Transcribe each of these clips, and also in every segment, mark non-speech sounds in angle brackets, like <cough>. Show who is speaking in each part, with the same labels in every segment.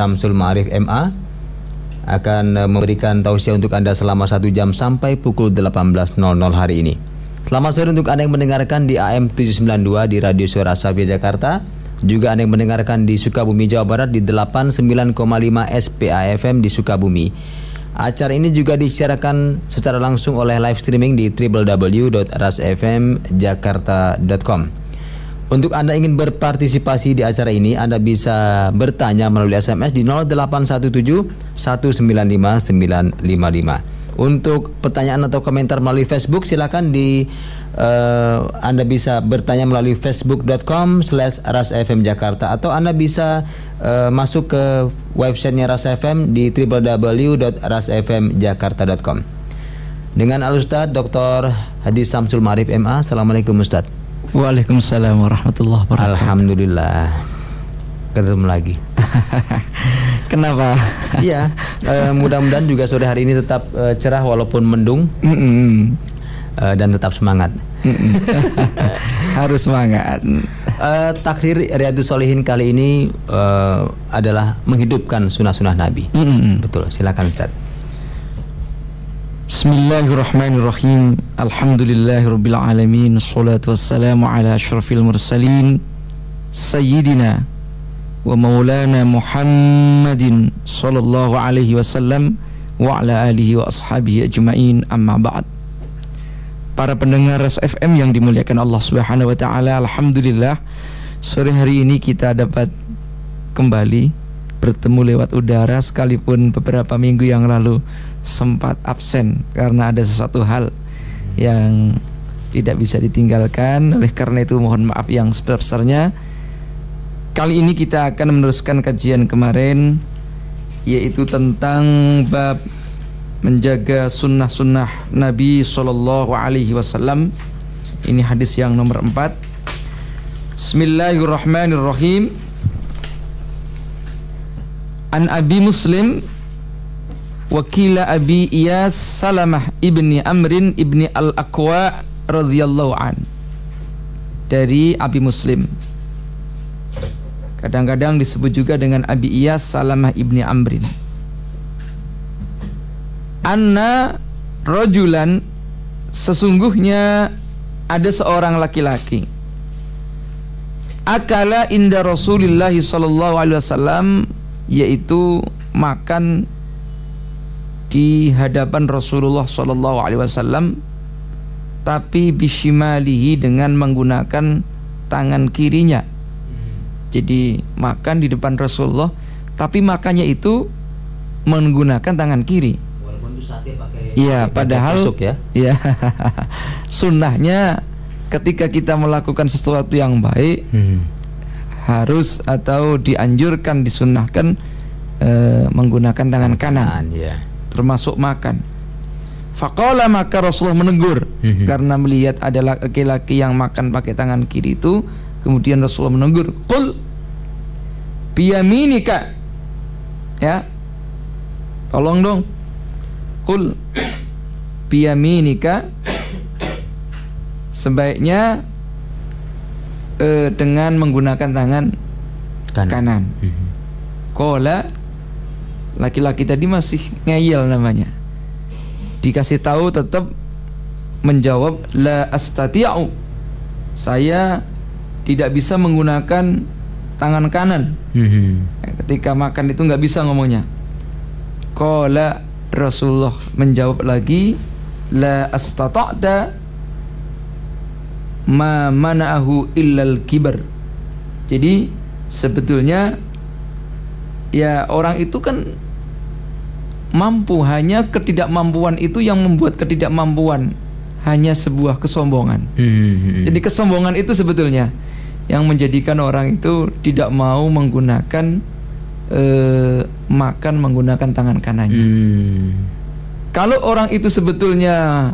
Speaker 1: Samsul Ma'arif MA akan eh, memberikan tausiah untuk Anda selama satu jam sampai pukul 18.00 hari ini. Selamat sore untuk Anda yang mendengarkan di AM 792 di Radio Suara Sabia Jakarta. Juga Anda yang mendengarkan di Sukabumi Jawa Barat di 89,5 SPA FM di Sukabumi. Acara ini juga disiarkan secara langsung oleh live streaming di www.rasfmjakarta.com. Untuk Anda ingin berpartisipasi di acara ini, Anda bisa bertanya melalui SMS di 0817 195 955. Untuk pertanyaan atau komentar melalui Facebook, silakan di uh, Anda bisa bertanya melalui facebook.com slash rasfmjakarta atau Anda bisa uh, masuk ke websitenya Ras FM di www.rasfmjakarta.com. Dengan Al-Ustaz Dr. Hadis Samsul Marif MA. Assalamualaikum Ustaz.
Speaker 2: Waalaikumsalam warahmatullahi wabarakatuh.
Speaker 1: Alhamdulillah. Ketemu lagi. <laughs>
Speaker 2: Kenapa? <laughs>
Speaker 1: Iya, uh, mudah-mudahan juga sore hari ini tetap uh, cerah walaupun mendung mm -mm. Uh, dan tetap semangat. Mm -mm. <laughs>
Speaker 2: Harus semangat.
Speaker 1: Uh, takdir Riyadus Solihin kali ini uh, adalah menghidupkan sunnah-sunnah Nabi. Mm -mm. Betul, silakan Ustaz.
Speaker 2: Bismillahirrahmanirrahim. Alhamdulillahirabbil alamin. Assalatu wassalamu ala asyrafil mursalin. Sayyidina wa maulana Muhammadin sallallahu alaihi wasallam wa ala alihi wa ashabihi ajmain. Amma ba'd. Para pendengar FM yang dimuliakan Allah Subhanahu wa taala alhamdulillah sore hari ini kita dapat kembali bertemu lewat udara sekalipun beberapa minggu yang lalu sempat absen karena ada sesuatu hal yang tidak bisa ditinggalkan. Oleh karena itu mohon maaf yang sebesar-besarnya. Kali ini kita akan meneruskan kajian kemarin yaitu tentang bab menjaga sunnah-sunnah Nabi Shallallahu Alaihi Wasallam. Ini hadis yang nomor 4 Bismillahirrahmanirrahim. An Abi Muslim wakila Abi Iyas Salamah ibni Amrin ibni Al-Aqwa radhiyallahu an. Dari Abi Muslim. Kadang-kadang disebut juga dengan Abi Iyas Salamah ibni Amrin. Anna rojulan sesungguhnya ada seorang laki-laki. Akala inda Rasulullah sallallahu alaihi wasallam yaitu makan di hadapan Rasulullah Shallallahu Alaihi Wasallam tapi bishimalihi dengan menggunakan tangan kirinya. Jadi makan di depan Rasulullah tapi makannya itu menggunakan tangan kiri. Iya padahal ya, <laughs> ya sunnahnya ketika kita melakukan sesuatu yang baik hmm. harus atau dianjurkan disunahkan uh, menggunakan tangan kanan. Ya termasuk makan. Fakola maka Rasulullah menegur mm-hmm. karena melihat ada laki-laki yang makan pakai tangan kiri itu, kemudian Rasulullah menegur, "Qul biyaminika." Ya. Tolong dong. Qul biyaminika sebaiknya eh, dengan menggunakan tangan kanan. kanan. Mm-hmm. Kola laki-laki tadi masih ngeyel namanya. Dikasih tahu tetap menjawab la astati'u. Saya tidak bisa menggunakan tangan kanan. Hmm. ketika makan itu nggak bisa ngomongnya. Qala Rasulullah menjawab lagi la astata'ta ma mana'ahu illal kibar. Jadi sebetulnya ya orang itu kan mampu hanya ketidakmampuan itu yang membuat ketidakmampuan hanya sebuah kesombongan. Hmm. Jadi kesombongan itu sebetulnya yang menjadikan orang itu tidak mau menggunakan uh, makan menggunakan tangan kanannya. Hmm. Kalau orang itu sebetulnya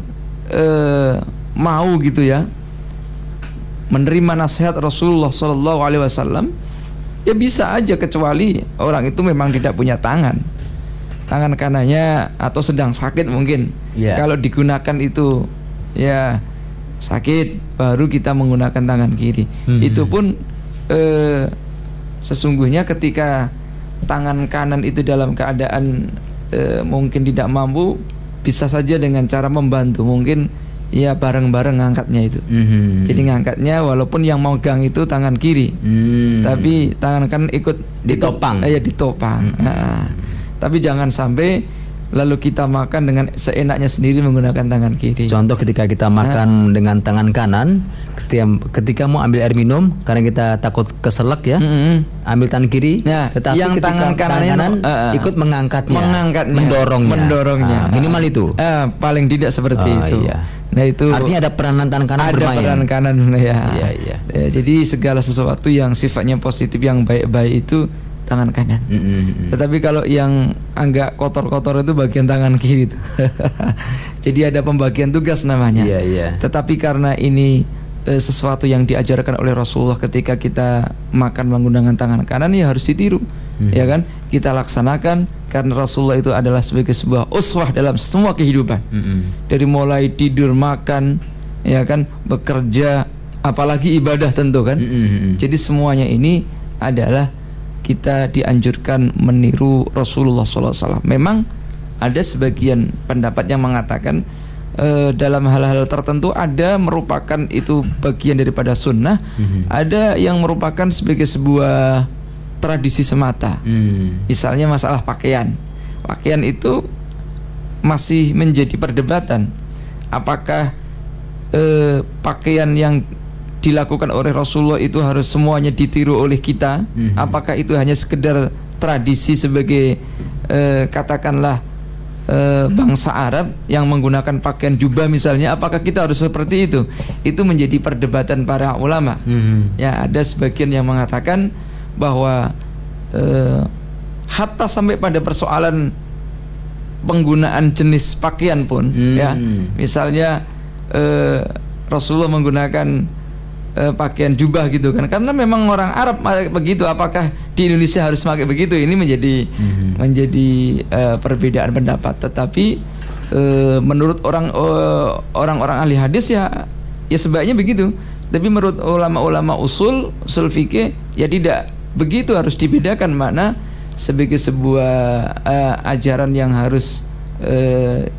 Speaker 2: uh, mau gitu ya menerima nasihat Rasulullah Shallallahu Alaihi Wasallam, ya bisa aja kecuali orang itu memang tidak punya tangan tangan kanannya atau sedang sakit mungkin. Yeah. Kalau digunakan itu ya sakit baru kita menggunakan tangan kiri. Mm -hmm. Itu pun eh, sesungguhnya ketika tangan kanan itu dalam keadaan e, mungkin tidak mampu bisa saja dengan cara membantu mungkin ya bareng-bareng ngangkatnya itu
Speaker 1: Mhm.
Speaker 2: jadi ngangkatnya walaupun yang megang itu tangan kiri
Speaker 1: Hmm.
Speaker 2: tapi tangan kanan ikut
Speaker 1: Ditopang.
Speaker 2: ikut, eh, ya ditopang Nah, tapi jangan sampai lalu kita makan dengan seenaknya sendiri menggunakan tangan kiri
Speaker 1: Contoh ketika kita makan dengan tangan kanan, ketika ketika mau ambil air minum karena kita takut keselak ya,
Speaker 2: Mm-mm.
Speaker 1: ambil tangan kiri,
Speaker 2: Ya,
Speaker 1: tetapi
Speaker 2: yang
Speaker 1: ketika
Speaker 2: tangan
Speaker 1: kanan
Speaker 2: no- eh, eh.
Speaker 1: ikut mengangkatnya,
Speaker 2: mengangkatnya
Speaker 1: mendorongnya,
Speaker 2: mendorongnya
Speaker 1: Ah, minimal itu.
Speaker 2: Eh, paling tidak seperti
Speaker 1: Oh,
Speaker 2: itu
Speaker 1: iya.
Speaker 2: nah itu
Speaker 1: Artinya ada peranan tangan kanan
Speaker 2: ada
Speaker 1: bermain.
Speaker 2: peran kanan <laughs> ya.
Speaker 1: Iya, iya.
Speaker 2: Ya, jadi segala sesuatu yang sifatnya positif yang baik-baik itu tangan kanan
Speaker 1: Mm, mm, mm.
Speaker 2: tetapi kalau yang agak kotor-kotor itu bagian tangan kiri itu. <laughs> Jadi ada pembagian tugas namanya.
Speaker 1: Iya, iya.
Speaker 2: Tetapi karena ini eh, sesuatu yang diajarkan oleh Rasulullah ketika kita makan menggunakan tangan kanan ya harus ditiru.
Speaker 1: Hmm.
Speaker 2: Ya kan? Kita laksanakan karena Rasulullah itu adalah sebagai sebuah uswah dalam semua kehidupan.
Speaker 1: Mm, mm.
Speaker 2: Dari mulai tidur, makan, ya kan, bekerja, apalagi ibadah tentu kan.
Speaker 1: Mm, mm, mm.
Speaker 2: Jadi semuanya ini adalah kita dianjurkan meniru Rasulullah SAW. Memang ada sebagian pendapat yang mengatakan eh, dalam hal-hal tertentu ada merupakan itu bagian daripada sunnah,
Speaker 1: Mhm.
Speaker 2: ada yang merupakan sebagai sebuah tradisi semata.
Speaker 1: Mm.
Speaker 2: Misalnya masalah pakaian. Pakaian itu masih menjadi perdebatan. Apakah eh, pakaian yang dilakukan oleh Rasulullah itu harus semuanya ditiru oleh kita?
Speaker 1: Mhm.
Speaker 2: Apakah itu hanya sekedar tradisi sebagai eh, katakanlah eh, bangsa Arab yang menggunakan pakaian jubah misalnya? Apakah kita harus seperti itu? Itu menjadi perdebatan para ulama.
Speaker 1: Mm.
Speaker 2: Ya, ada sebagian yang mengatakan bahwa eh, hatta sampai pada persoalan penggunaan jenis pakaian pun,
Speaker 1: Hmm.
Speaker 2: ya, misalnya eh, Rasulullah menggunakan eh, pakaian jubah gitu kan, karena memang orang Arab begitu. Apakah di Indonesia harus pakai begitu? Ini menjadi menjadi eh, perbedaan pendapat. Tetapi eh, menurut orang eh, orang-orang ahli hadis ya ya sebaiknya begitu. Tapi menurut ulama-ulama usul usul fikih ya tidak begitu harus dibedakan mana sebagai sebuah eh, ajaran yang harus eh,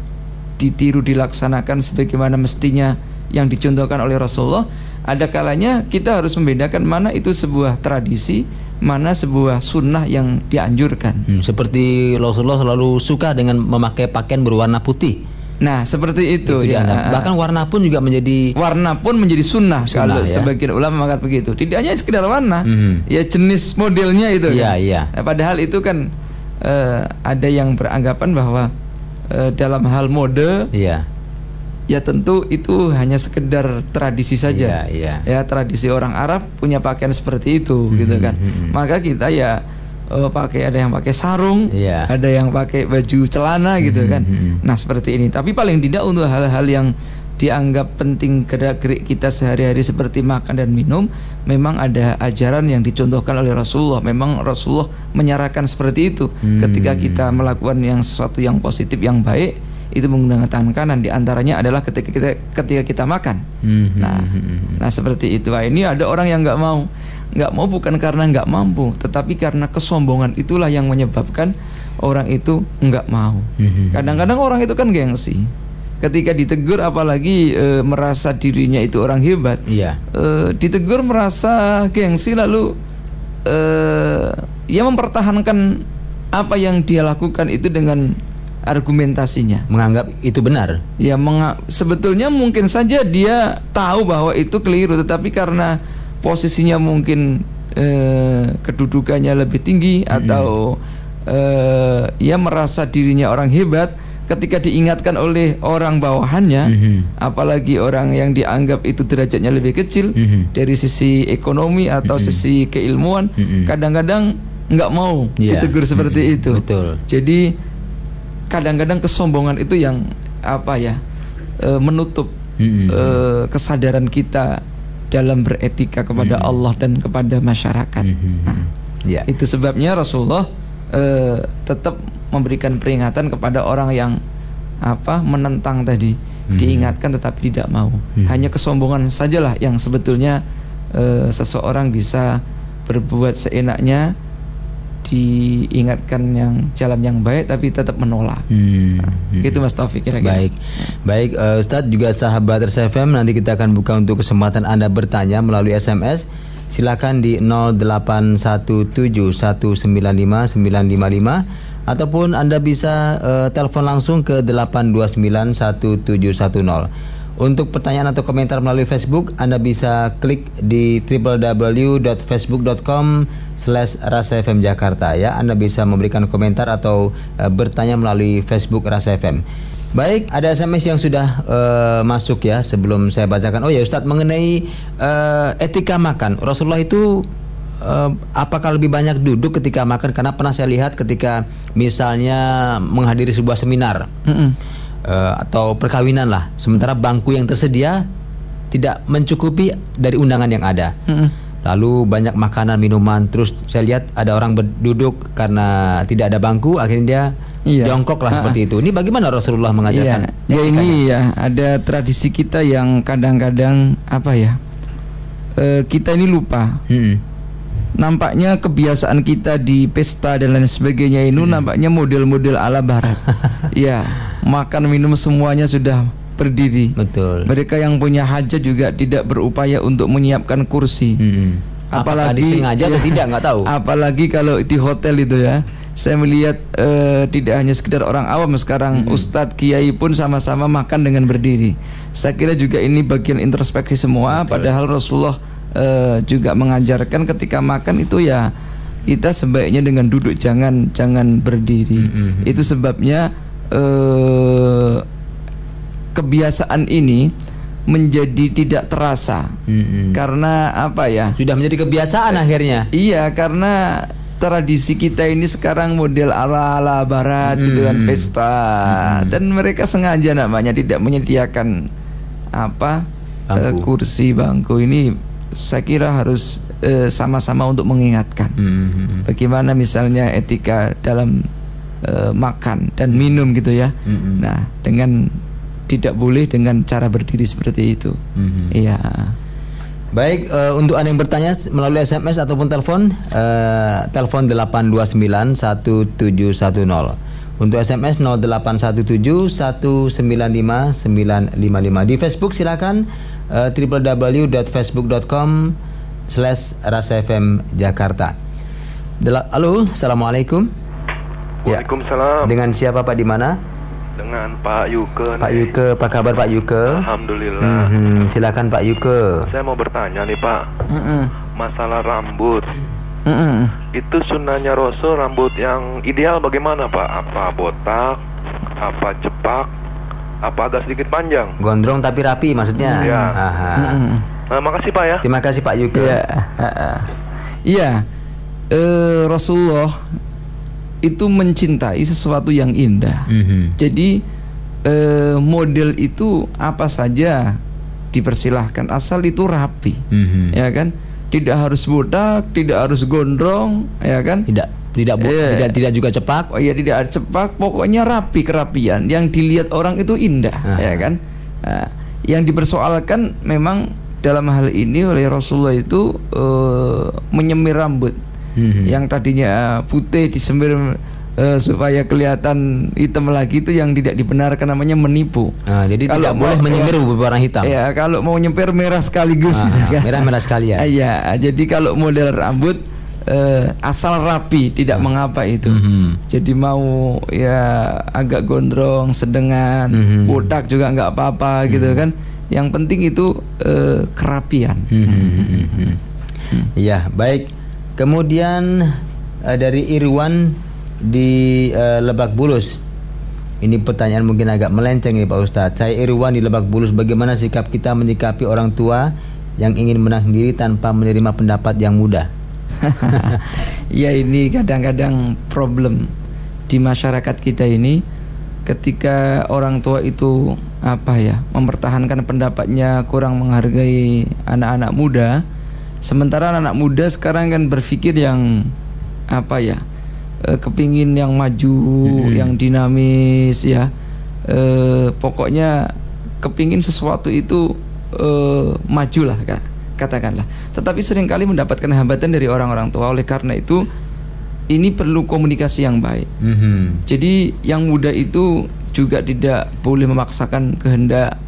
Speaker 2: ditiru dilaksanakan sebagaimana mestinya yang dicontohkan oleh Rasulullah ada kalanya kita harus membedakan mana itu sebuah tradisi mana sebuah sunnah yang dianjurkan
Speaker 1: Hmm, seperti Rasulullah selalu suka dengan memakai pakaian berwarna putih.
Speaker 2: nah seperti itu,
Speaker 1: Itu
Speaker 2: ya
Speaker 1: dianggap. Bahkan warna pun juga menjadi
Speaker 2: warna pun menjadi sunnah,
Speaker 1: Sunnah,
Speaker 2: kalau
Speaker 1: ya.
Speaker 2: sebagian ulama mengatakan begitu tidak hanya sekedar warna
Speaker 1: Mhm.
Speaker 2: ya jenis modelnya itu
Speaker 1: Iya,
Speaker 2: kan.
Speaker 1: iya.
Speaker 2: Nah, padahal itu kan eh, ada yang beranggapan bahwa eh, dalam hal mode
Speaker 1: Iya.
Speaker 2: Ya tentu itu hanya sekedar tradisi saja.
Speaker 1: Iya, iya.
Speaker 2: Ya tradisi orang Arab punya pakaian seperti itu gitu kan. Maka kita ya eh, pakai ada yang pakai sarung,
Speaker 1: Iya.
Speaker 2: ada yang pakai baju celana gitu kan. Nah, seperti ini. Tapi paling tidak untuk hal-hal yang dianggap penting gerak-gerik kita sehari-hari seperti makan dan minum, memang ada ajaran yang dicontohkan oleh Rasulullah. Memang Rasulullah menyarankan seperti itu ketika kita melakukan yang sesuatu yang positif yang baik itu menggunakan tangan kanan di antaranya adalah ketika kita ketika kita makan.
Speaker 1: Mhm.
Speaker 2: Nah, nah seperti itu. Nah, ini ada orang yang nggak mau, nggak mau bukan karena nggak mampu, tetapi karena kesombongan itulah yang menyebabkan orang itu nggak mau. Kadang-kadang orang itu kan gengsi. Ketika ditegur, apalagi e, merasa dirinya itu orang hebat,
Speaker 1: Iya.
Speaker 2: e, ditegur merasa gengsi lalu e, ia mempertahankan apa yang dia lakukan itu dengan argumentasinya.
Speaker 1: Menganggap itu benar.
Speaker 2: Ya menga- sebetulnya mungkin saja dia tahu bahwa itu keliru tetapi karena posisinya mungkin eh, kedudukannya lebih tinggi atau eh, ia merasa dirinya orang hebat ketika diingatkan oleh orang bawahannya
Speaker 1: Mhm.
Speaker 2: apalagi orang yang dianggap itu derajatnya lebih kecil
Speaker 1: Mhm.
Speaker 2: dari sisi ekonomi atau sisi keilmuan
Speaker 1: Mhm.
Speaker 2: kadang-kadang nggak mau
Speaker 1: Iya.
Speaker 2: ditegur seperti
Speaker 1: Mhm.
Speaker 2: itu
Speaker 1: Betul.
Speaker 2: jadi kadang-kadang kesombongan itu yang apa ya e, menutup
Speaker 1: Mhm.
Speaker 2: e, kesadaran kita dalam beretika kepada Allah dan kepada masyarakat.
Speaker 1: Mhm.
Speaker 2: Nah,
Speaker 1: Ya.
Speaker 2: itu sebabnya Rasulullah e, tetap memberikan peringatan kepada orang yang apa menentang tadi, diingatkan tetapi tidak mau. Hanya kesombongan sajalah yang sebetulnya e, seseorang bisa berbuat seenaknya diingatkan yang jalan yang baik tapi tetap menolak.
Speaker 1: Hmm.
Speaker 2: Nah, Gitu Mas Taufik kira-kira.
Speaker 1: Baik, baik uh, Ustadz juga sahabat RSFM nanti kita akan buka untuk kesempatan anda bertanya melalui SMS. Silakan di 0817195955 ataupun anda bisa uh, telepon langsung ke 8291710. Untuk pertanyaan atau komentar melalui Facebook, Anda bisa klik di www.facebook.com slash Rasa FM Jakarta ya. Anda bisa memberikan komentar atau uh, bertanya melalui Facebook Rasa FM. Baik, ada SMS yang sudah uh, masuk ya sebelum saya bacakan. Oh ya Ustadz mengenai uh, etika makan. Rasulullah itu uh, apakah lebih banyak duduk ketika makan? Karena pernah saya lihat ketika misalnya menghadiri sebuah seminar. Mm -mm uh, atau perkawinan lah. Sementara bangku yang tersedia tidak mencukupi dari undangan yang ada. Hmm. Lalu banyak makanan, minuman. Terus saya lihat ada orang berduduk karena tidak ada bangku, akhirnya dia iya. jongkok lah seperti itu. Ini bagaimana Rasulullah mengajarkan?
Speaker 2: Iya. Ya ini ya ada tradisi kita yang kadang-kadang apa ya? E, kita ini lupa. Hmm. Nampaknya kebiasaan kita di pesta dan lain sebagainya ini hmm. nampaknya model-model ala barat. <laughs> ya makan minum semuanya sudah berdiri.
Speaker 1: Betul.
Speaker 2: Mereka yang punya hajat juga tidak berupaya untuk menyiapkan kursi. Hmm.
Speaker 1: Apalagi Apakah disengaja ya, atau <laughs> tidak nggak tahu.
Speaker 2: Apalagi kalau di hotel itu ya. Saya melihat uh, tidak hanya sekedar orang awam sekarang hmm. Ustadz Kiai pun sama-sama makan dengan berdiri. Saya kira juga ini bagian introspeksi semua. Betul. Padahal Rasulullah uh, juga mengajarkan ketika makan itu ya kita sebaiknya dengan duduk jangan jangan berdiri. Hmm. Itu sebabnya eh, kebiasaan ini menjadi tidak terasa hmm. karena apa ya
Speaker 1: sudah menjadi kebiasaan eh, akhirnya
Speaker 2: iya karena tradisi kita ini sekarang model ala ala barat hmm. gitu kan pesta hmm. dan mereka sengaja namanya tidak menyediakan apa eh, bangku. Uh, kursi bangku ini saya kira harus eh, sama-sama uh, untuk mengingatkan hmm. bagaimana misalnya etika dalam uh, makan dan minum gitu ya. Mm-hmm. Nah, dengan tidak boleh dengan cara berdiri seperti itu. Mm-hmm. Iya.
Speaker 1: Baik, uh, untuk Anda yang bertanya melalui SMS ataupun telepon, uh, telepon 8291710. Untuk SMS 0817195955 di Facebook silakan uh, www.facebook.com slash rasafm Jakarta. Halo, assalamualaikum.
Speaker 3: Ya. Waalaikumsalam.
Speaker 1: Dengan siapa Pak di mana?
Speaker 3: Dengan Pak Yuke.
Speaker 1: Pak Yuke, apa kabar Pak Yuke?
Speaker 3: Alhamdulillah.
Speaker 1: Hmm, silakan Pak Yuke.
Speaker 3: Saya mau bertanya nih Pak. Mm -mm. Masalah rambut. Mm -mm. Itu sunnahnya Rasul rambut yang ideal bagaimana Pak? Apa botak? Apa cepak? Apa agak sedikit panjang?
Speaker 1: Gondrong tapi rapi maksudnya.
Speaker 3: Iya. Mm -mm. Nah, makasih Pak ya.
Speaker 1: Terima kasih Pak Yuke.
Speaker 2: Iya. Iya. Uh, Rasulullah itu mencintai sesuatu yang indah. Mm -hmm. Jadi eh, model itu apa saja dipersilahkan asal itu rapi, mm -hmm. ya kan? Tidak harus bodak, tidak harus gondrong, ya kan?
Speaker 1: Tidak tidak eh, tidak tidak juga cepak.
Speaker 2: Oh iya tidak cepak, pokoknya rapi kerapian yang dilihat orang itu indah, Aha. ya kan? Nah, yang dipersoalkan memang dalam hal ini oleh Rasulullah itu uh, menyemir rambut hmm. yang tadinya putih disemir uh, supaya kelihatan hitam lagi itu yang tidak dibenarkan namanya menipu.
Speaker 1: Nah, jadi kalau tidak boleh menyemir ya, warna hitam.
Speaker 2: Ya, kalau mau nyemir merah sekaligus
Speaker 1: ah, gitu <laughs> kan. Merah merah sekalian.
Speaker 2: Iya, jadi kalau model rambut uh, asal rapi tidak hmm. mengapa itu. Hmm. Jadi mau ya agak gondrong, sedengan, hmm. botak juga nggak apa-apa hmm. gitu kan. Yang penting itu uh, kerapian.
Speaker 1: Hmm. Hmm. Hmm. Ya, baik. Kemudian uh, dari Irwan di uh, Lebak Bulus. Ini pertanyaan mungkin agak melenceng ya Pak Ustadz. Saya Irwan di Lebak Bulus. Bagaimana sikap kita menyikapi orang tua yang ingin menang diri tanpa menerima pendapat yang mudah? <laughs>
Speaker 2: ya ini kadang-kadang problem di masyarakat kita ini ketika orang tua itu apa ya mempertahankan pendapatnya kurang menghargai anak-anak muda Sementara anak muda sekarang kan berpikir yang apa ya? E, kepingin yang maju, hmm. yang dinamis ya. E, pokoknya kepingin sesuatu itu e, majulah kak, katakanlah. Tetapi sering kali mendapatkan hambatan dari orang-orang tua. Oleh karena itu ini perlu komunikasi yang baik.
Speaker 1: Mhm.
Speaker 2: Jadi yang muda itu juga tidak boleh memaksakan kehendak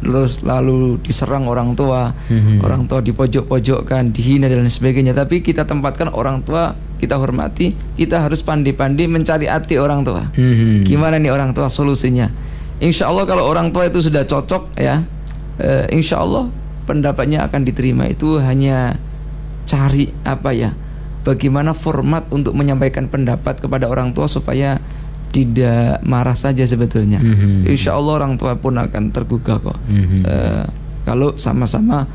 Speaker 2: terus lalu diserang orang tua,
Speaker 1: Mhm.
Speaker 2: orang tua dipojok-pojokkan, dihina dan sebagainya. Tapi kita tempatkan orang tua, kita hormati, kita harus pandai-pandai mencari hati orang tua.
Speaker 1: Mhm.
Speaker 2: Gimana nih orang tua solusinya? Insya Allah kalau orang tua itu sudah cocok ya, eh, insya Allah pendapatnya akan diterima. Itu hanya cari apa ya? Bagaimana format untuk menyampaikan pendapat kepada orang tua supaya tidak marah saja sebetulnya.
Speaker 1: Mhm.
Speaker 2: Insya Allah orang tua pun akan tergugah kok.
Speaker 1: Mhm.
Speaker 2: Eh, kalau sama-sama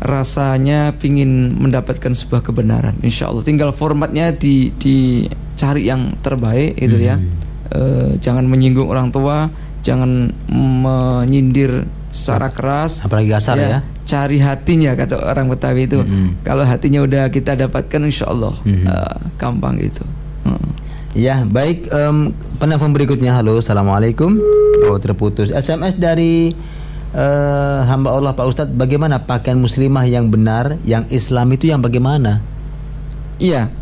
Speaker 2: rasanya pingin mendapatkan sebuah kebenaran, insya Allah. Tinggal formatnya di dicari yang terbaik itu ya. Eh, jangan menyinggung orang tua, jangan menyindir secara keras.
Speaker 1: Apalagi kasar ya.
Speaker 2: Cari hatinya kata orang Betawi itu.
Speaker 1: Mhm.
Speaker 2: Kalau hatinya udah kita dapatkan, insya Allah
Speaker 1: Mhm.
Speaker 2: eh, gampang itu. Heeh.
Speaker 1: Ya, baik em, penelpon berikutnya. Halo, Assalamualaikum. Oh, terputus. SMS dari eh, hamba Allah Pak Ustadz, bagaimana pakaian muslimah yang benar, yang Islam itu yang bagaimana?
Speaker 2: Iya,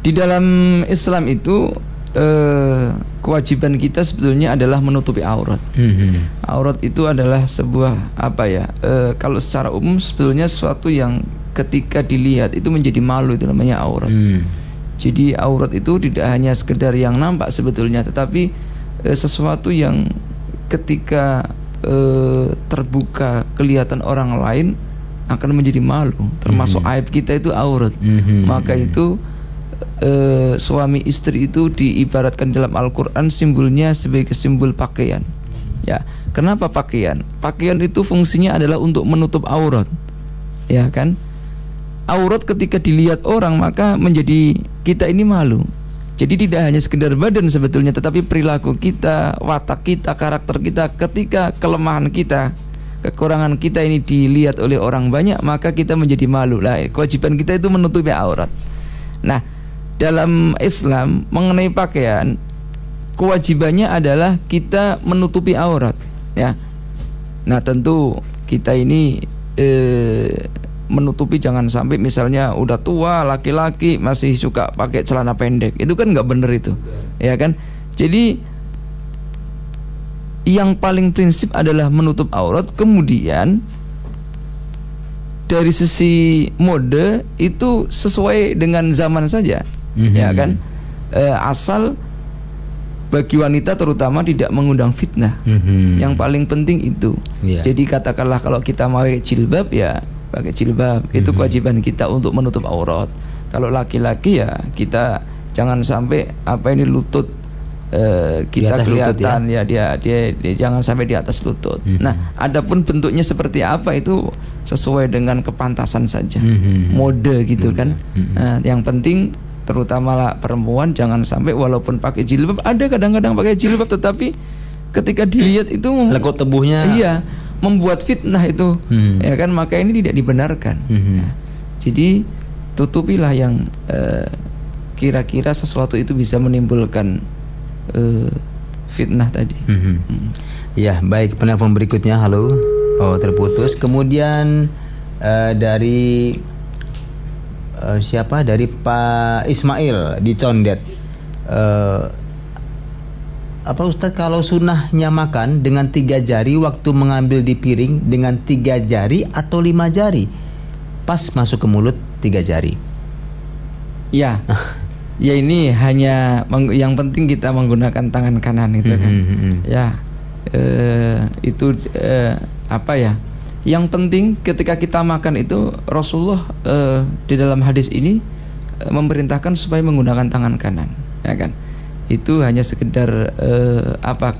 Speaker 2: di dalam Islam itu eh, kewajiban kita sebetulnya adalah menutupi aurat.
Speaker 1: Mhm.
Speaker 2: Aurat itu adalah sebuah apa ya? eh, kalau secara umum sebetulnya sesuatu yang ketika dilihat itu menjadi malu itu namanya aurat.
Speaker 1: Hmm.
Speaker 2: Jadi aurat itu tidak hanya sekedar yang nampak sebetulnya, tetapi eh, sesuatu yang ketika eh, terbuka kelihatan orang lain akan menjadi malu. Termasuk aib kita itu aurat.
Speaker 1: Mhm.
Speaker 2: Maka itu eh, suami istri itu diibaratkan dalam Al-Qur'an simbolnya sebagai simbol pakaian. Ya, kenapa pakaian? Pakaian itu fungsinya adalah untuk menutup aurat. Ya kan? Aurat ketika dilihat orang maka menjadi kita ini malu. Jadi tidak hanya sekedar badan sebetulnya tetapi perilaku kita, watak kita, karakter kita ketika kelemahan kita, kekurangan kita ini dilihat oleh orang banyak maka kita menjadi malu. Lah kewajiban kita itu menutupi aurat. Nah, dalam Islam mengenai pakaian kewajibannya adalah kita menutupi aurat ya. Nah, tentu kita ini eh, menutupi jangan sampai misalnya udah tua laki-laki masih suka pakai celana pendek. Itu kan nggak bener itu. Ya kan? Jadi yang paling prinsip adalah menutup aurat kemudian dari sisi mode itu sesuai dengan zaman saja
Speaker 1: Mhm.
Speaker 2: ya kan Eh, asal bagi wanita terutama tidak mengundang fitnah
Speaker 1: Mhm.
Speaker 2: yang paling penting itu
Speaker 1: Iya.
Speaker 2: jadi katakanlah kalau kita pakai jilbab ya pakai jilbab
Speaker 1: Mhm.
Speaker 2: itu kewajiban kita untuk menutup aurat kalau laki-laki ya kita jangan sampai apa ini lutut eh, kita
Speaker 1: lutut,
Speaker 2: kelihatan ya. dia, dia dia jangan sampai di atas lutut.
Speaker 1: Mhm.
Speaker 2: Nah, adapun bentuknya seperti apa itu sesuai dengan kepantasan saja.
Speaker 1: Mhm.
Speaker 2: Mode gitu kan.
Speaker 1: Mhm.
Speaker 2: Nah, yang penting terutama lah perempuan jangan sampai walaupun pakai jilbab ada kadang-kadang pakai jilbab tetapi ketika dilihat itu
Speaker 1: Lekuk tebuhnya.
Speaker 2: iya membuat fitnah itu
Speaker 1: Hmm.
Speaker 2: ya kan maka ini tidak dibenarkan.
Speaker 1: Mhm.
Speaker 2: Nah, jadi tutupilah yang eh, kira-kira sesuatu itu bisa menimbulkan eh, fitnah tadi.
Speaker 1: Mhm. Ya, baik penelpon berikutnya. Halo. Oh, terputus. Kemudian eh, dari siapa? Dari Pak Ismail di Condet. Eh, apa Ustadz kalau sunnahnya makan dengan tiga jari waktu mengambil di piring dengan tiga jari atau lima jari pas masuk ke mulut tiga jari
Speaker 2: Ya. <laughs> ya ini hanya yang penting kita menggunakan tangan kanan itu kan.
Speaker 1: Mhm, mhm.
Speaker 2: Ya. eh, itu eh, apa ya? Yang penting ketika kita makan itu Rasulullah eh, di dalam hadis ini eh, memerintahkan supaya menggunakan tangan kanan, ya kan? Itu hanya sekedar eh, apa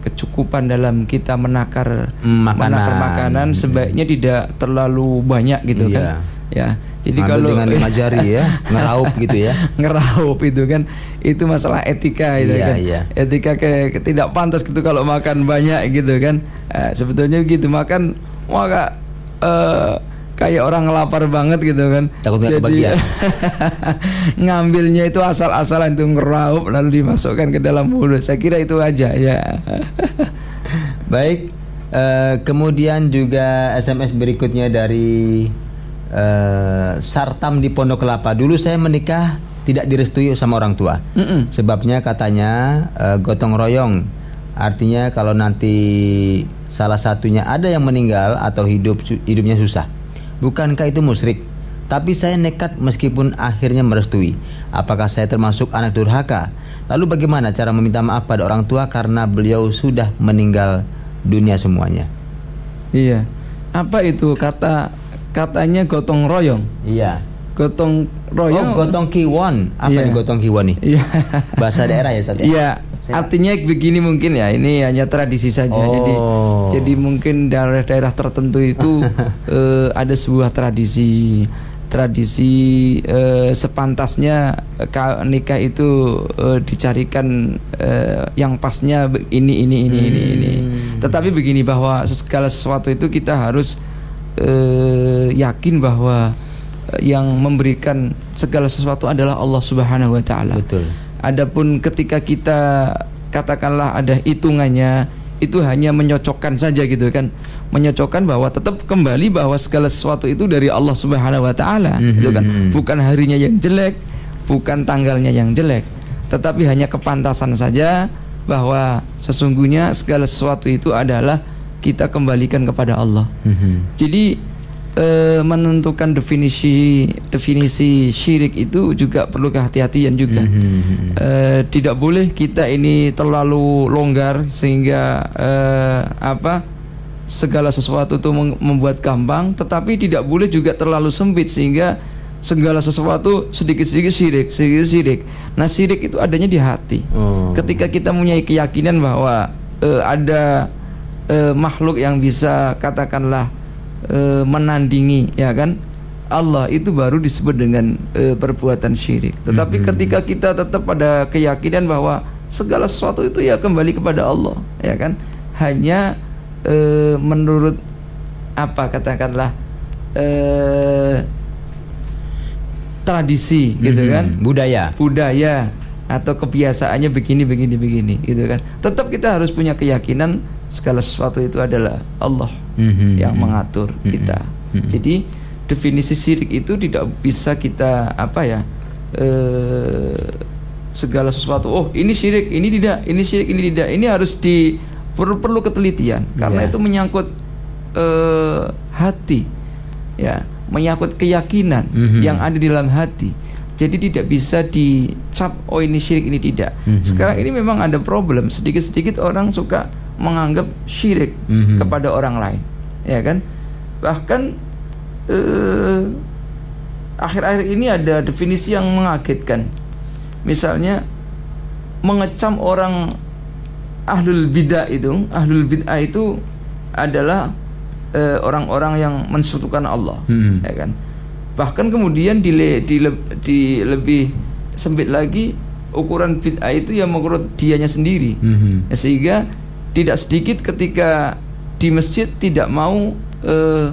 Speaker 2: kecukupan dalam kita menakar
Speaker 1: Makanan.
Speaker 2: menakar makanan sebaiknya tidak terlalu banyak gitu
Speaker 1: Iya.
Speaker 2: kan. Ya. Jadi
Speaker 1: Ambil
Speaker 2: kalau
Speaker 1: dengan lima <laughs> jari ya ngeraup gitu ya
Speaker 2: ngeraup itu kan itu masalah etika itu
Speaker 1: Iya,
Speaker 2: kan
Speaker 1: iya.
Speaker 2: etika ke, ke- tidak pantas gitu kalau makan banyak gitu kan Eh, sebetulnya gitu makan maka eh, kayak orang lapar banget gitu kan
Speaker 1: Takut nggak kebagian. <laughs>
Speaker 2: ngambilnya itu asal-asalan itu ngeraup lalu dimasukkan ke dalam mulut saya kira itu aja ya <laughs>
Speaker 1: Baik, eh, kemudian juga SMS berikutnya dari eh, Sartam di Pondok Kelapa. Dulu saya menikah tidak direstui sama orang tua. Mm -mm. Sebabnya katanya uh, gotong royong. Artinya kalau nanti salah satunya ada yang meninggal atau hidup hidupnya susah. Bukankah itu musyrik? Tapi saya nekat meskipun akhirnya merestui. Apakah saya termasuk anak durhaka? Lalu bagaimana cara meminta maaf pada orang tua karena beliau sudah meninggal dunia semuanya?
Speaker 2: Iya. Apa itu kata katanya gotong royong?
Speaker 1: Iya.
Speaker 2: Gotong royong.
Speaker 1: Oh, gotong kiwon. Apa iya. nih gotong kiwon nih?
Speaker 2: Iya.
Speaker 1: Bahasa daerah ya, Ustaz ya?
Speaker 2: Iya. Artinya begini mungkin ya, ini hanya tradisi saja. Oh. Jadi jadi mungkin daerah-daerah tertentu itu uh, <laughs> ada sebuah tradisi tradisi eh, sepantasnya eh, nikah itu eh, dicarikan eh, yang pasnya ini ini ini hmm. ini ini. Tetapi begini bahwa segala sesuatu itu kita harus eh, yakin bahwa yang memberikan segala sesuatu adalah Allah Subhanahu wa taala.
Speaker 1: Betul.
Speaker 2: Adapun ketika kita katakanlah ada hitungannya itu hanya menyocokkan saja gitu kan menyocokkan bahwa tetap kembali bahwa segala sesuatu itu dari Allah Subhanahu wa taala mm -hmm. gitu kan mhm. bukan harinya yang jelek bukan tanggalnya yang jelek tetapi hanya kepantasan saja bahwa sesungguhnya segala sesuatu itu adalah kita kembalikan kepada Allah mm -hmm. jadi e, menentukan definisi definisi syirik itu juga perlu kehati-hatian juga. Mm -hmm. e, tidak boleh kita ini terlalu longgar sehingga e, apa segala sesuatu itu membuat gampang, tetapi tidak boleh juga terlalu sempit sehingga segala sesuatu sedikit-sedikit syirik, sedikit syirik. Nah, syirik itu adanya di hati. Oh. Ketika kita mempunyai keyakinan bahwa e, ada e, makhluk yang bisa katakanlah e, menandingi ya kan Allah itu baru disebut dengan e, perbuatan syirik. Tetapi mm -hmm. ketika kita tetap pada keyakinan bahwa segala sesuatu itu ya kembali kepada Allah, ya kan? Hanya e, menurut apa katakanlah e, tradisi mm -hmm. gitu kan?
Speaker 1: Budaya.
Speaker 2: Budaya atau kebiasaannya begini begini begini gitu kan. Tetap kita harus punya keyakinan segala sesuatu itu adalah Allah mm-hmm. yang mengatur mm-hmm. kita. Mm-hmm. Jadi definisi syirik itu tidak bisa kita apa ya eh, segala sesuatu. Oh ini syirik, ini tidak, ini syirik, ini tidak. Ini harus di perlu perlu ketelitian karena yeah. itu menyangkut eh, hati, ya, menyangkut keyakinan mm-hmm. yang ada di dalam hati. Jadi tidak bisa dicap oh ini syirik ini tidak. Mm-hmm. Sekarang ini memang ada problem sedikit-sedikit orang suka menganggap syirik mm-hmm. kepada orang lain, ya kan? Bahkan eh, akhir-akhir ini ada definisi yang mengagetkan. Misalnya mengecam orang ahlul bidah itu, ahlul bidah itu adalah eh, orang-orang yang mensutukan Allah, mm-hmm. ya kan? Bahkan kemudian di, di, di lebih sempit lagi ukuran bid'ah itu yang menurut dianya sendiri, mm-hmm. sehingga tidak sedikit ketika di masjid tidak mau uh,